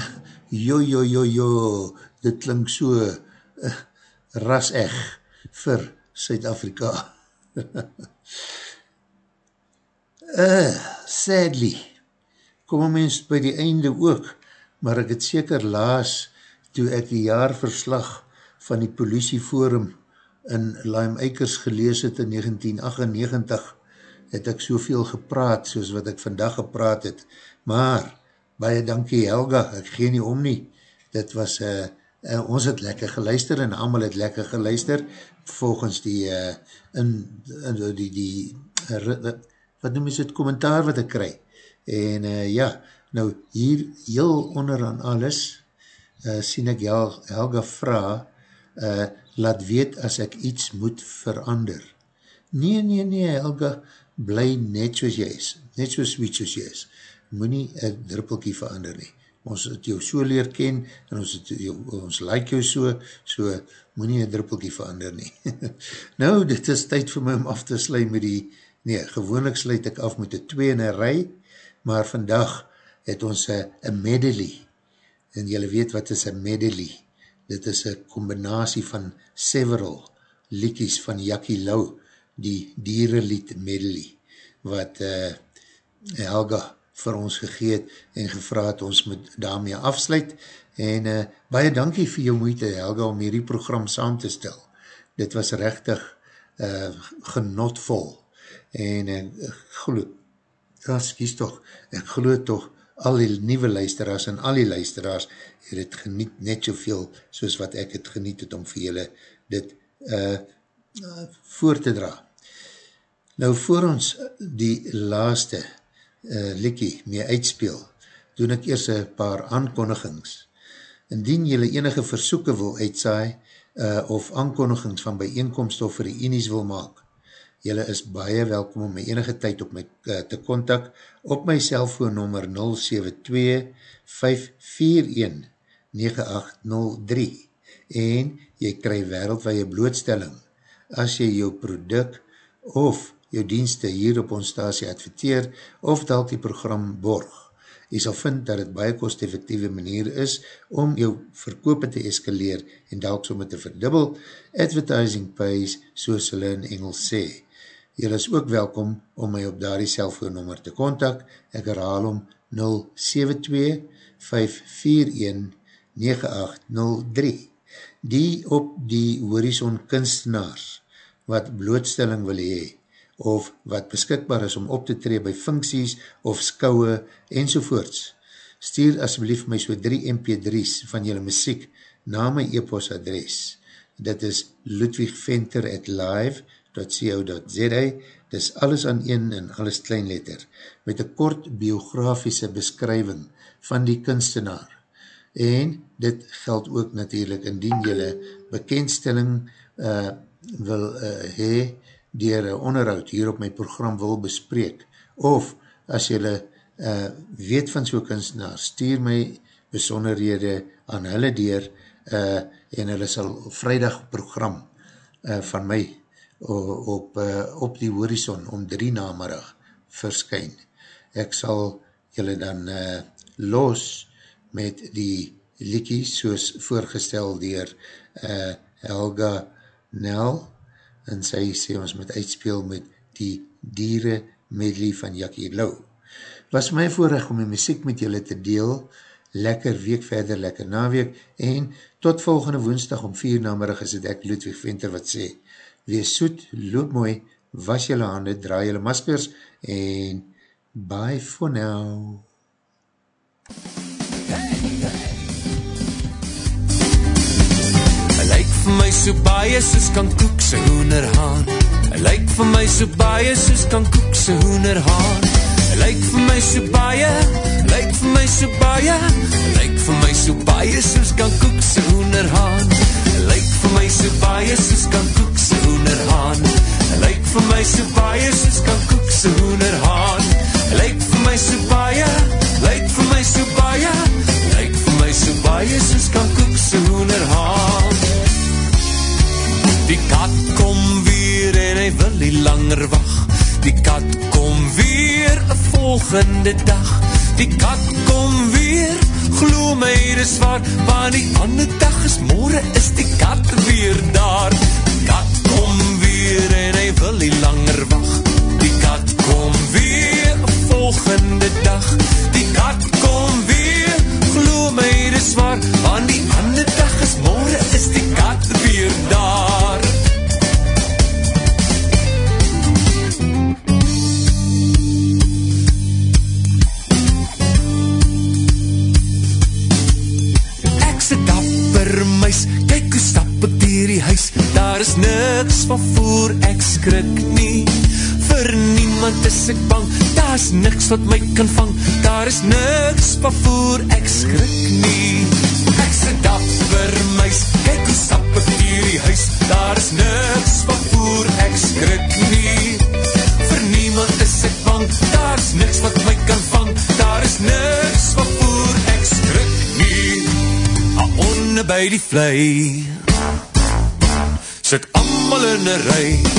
Speaker 1: jo, jo, jo, jo, dit klink so uh, ras-eg vir Suid-Afrika. uh, sadly, kom een mens by die einde ook, maar ek het seker laas, toe ek die jaarverslag van die politieforum in Lime Eikers gelees het in 1998, het ek soveel gepraat soos wat ek vandag gepraat het, maar baie dankie Helga, ek gee nie om nie, dit was, uh, uh, ons het lekker geluister en allemaal het lekker geluister, volgens die, uh, in, in die, die uh, wat noem is het, kommentaar wat ek kry, en uh, ja, nou hier heel onder aan alles, uh, sien ek Hel Helga vraag, uh, laat weet as ek iets moet verander. Nee, nee, nee, Helga, bly net soos jy is, net so sweet soos jy is, moet nie een druppelkie verander nie. Ons het jou so leer ken, en ons, het jou, ons like jou so, so moet nie een druppelkie verander nie. nou, dit is tyd vir my om af te sluit met die, nee, gewoonlik sluit ek af met die twee in een rij, maar vandag het ons een medley, en jylle weet wat is een medley, dit is een combinatie van several liekies van Jackie Lau, die dierenlied medley, wat uh, Helga vir ons gegeet en gevraad ons moet daarmee afsluit, en uh, baie dankie vir jou moeite Helga om hierdie program saam te stel. Dit was rechtig uh, genotvol, en uh, geloof, ja, skies toch, ek geloof toch, al die nieuwe luisteraars en al die luisteraars het het geniet net soveel soos wat ek het geniet het om vir julle dit uh, uh, voor te dra. Nou voor ons die laaste uh, likkie mee uitspeel, doen ek eers een paar aankondigings. Indien julle enige versoeken wil uitsaai uh, of aankondigings van bijeenkomst of vir die enies wil maak, Julle is baie welkom om my enige tyd op my uh, te kontak op my cellfoonnummer 072-541-9803 en jy kry wereldwaie blootstelling as jy jou product of jou dienste hier op ons stasie adverteer of dalk die program borg. Jy sal vind dat het baie kost-effectieve manier is om jou verkoop te eskaleer en dalk somme te verdubbel, advertising pays, soos hulle in Engels sê. Julle is ook welkom om my op daar die cellfoonnummer te kontak. Ek herhaal om 072-541-9803. Die op die horizon kunstenaars wat blootstelling wil hee of wat beskikbaar is om op te tree by funksies of skouwe enzovoorts. Stuur asblief my so 3 mp3's van julle muziek na my e-post adres. Dit is ludwigventer at live.com www.co.za Dis alles aan een en alles kleinletter met een kort biografische beskrywing van die kunstenaar. En dit geld ook natuurlijk indien jylle bekendstelling uh, wil uh, hee dier een onderhoud hier op my program wil bespreek of as jylle uh, weet van so'n kunstenaar, stuur my besonderhede aan hulle dier uh, en hulle sal vrijdag program uh, van my op, uh, op die horizon om drie namerig verskyn. Ek sal julle dan uh, los met die liekie soos voorgestel dier uh, Helga Nel en sy sê ons moet uitspeel met die diere medley van Jackie Lau. Was my voorrecht om die muziek met julle te deel, lekker week verder, lekker naweek en tot volgende woensdag om vier namerig is het ek Ludwig Venter wat sê, wees soet, loop mooi, was jylle hande, draai jylle maskers en bye for now.
Speaker 7: Hy lyk vir my so baie soos kan koek sy hoenderhaan. Hy lyk vir my so baie soos kan koek sy hoenderhaan. Hy lyk vir my so baie, lyk vir my so baie Hy lyk vir my so baie soos kan koek sy hoenderhaan. Hy lyk vir my so baie soos kan koek sy hoenderhaan. Hy lyk vir my so baie soos kan koek sy hoenderhaan. Hy lyk vir my so baie, lyk vir my so baie Lyk vir my so baie soos kan koek sy hoenderhaan Die kat kom weer en hy wil nie langer wacht Die kat kom weer een
Speaker 8: volgende dag. Die kat kom weer, glo my dis waar. Want die ander dag is morgen is die kat weer daar. Die kat kom weer en hy wil nie langer wacht Die kat kom weer een volgende dag. Die kat my dis waar. Want die ander dag is morgen Is die kat weer daar. Ek se dapper muis, kyk hoe stap ek dier die huis. Daar is niks van voer, ek skrik nie Vir niemand is ek bang, daar is niks wat my kan vang. Daar is niks van voer, ek skrik nie. Ek se dapper muis, kyk hoe stap ek dier die huis. Daar is niks van voer, ek skrik nie. Vir niemand is ek bang, daar is niks wat my kan vang. Daar is niks van voer, ek skrik nie. Aonne by die vlei. Sit amal in een rij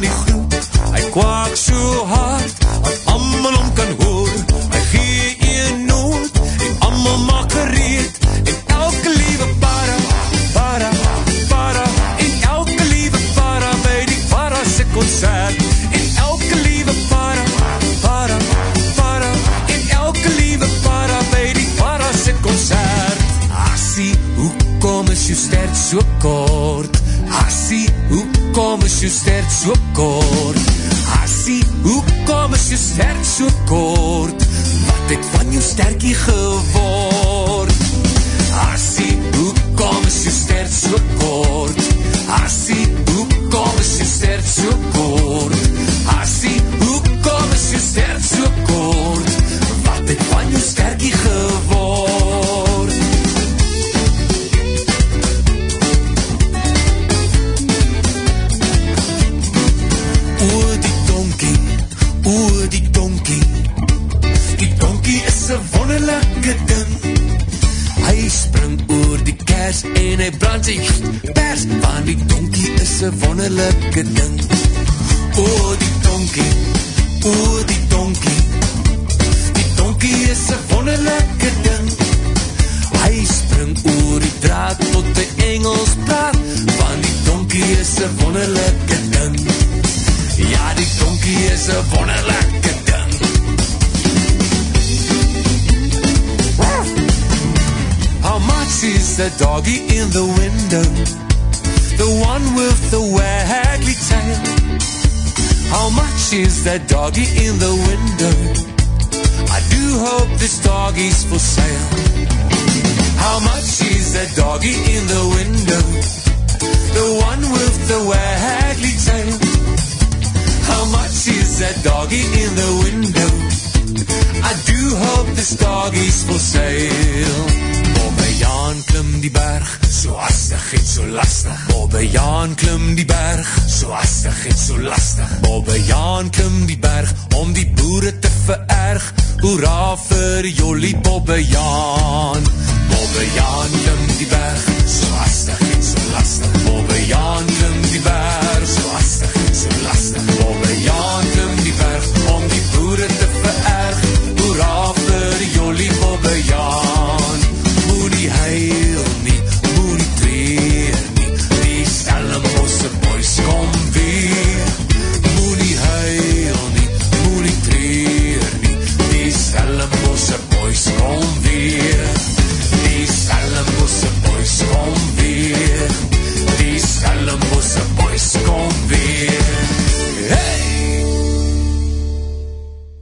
Speaker 8: die groep Hy kwaak so hard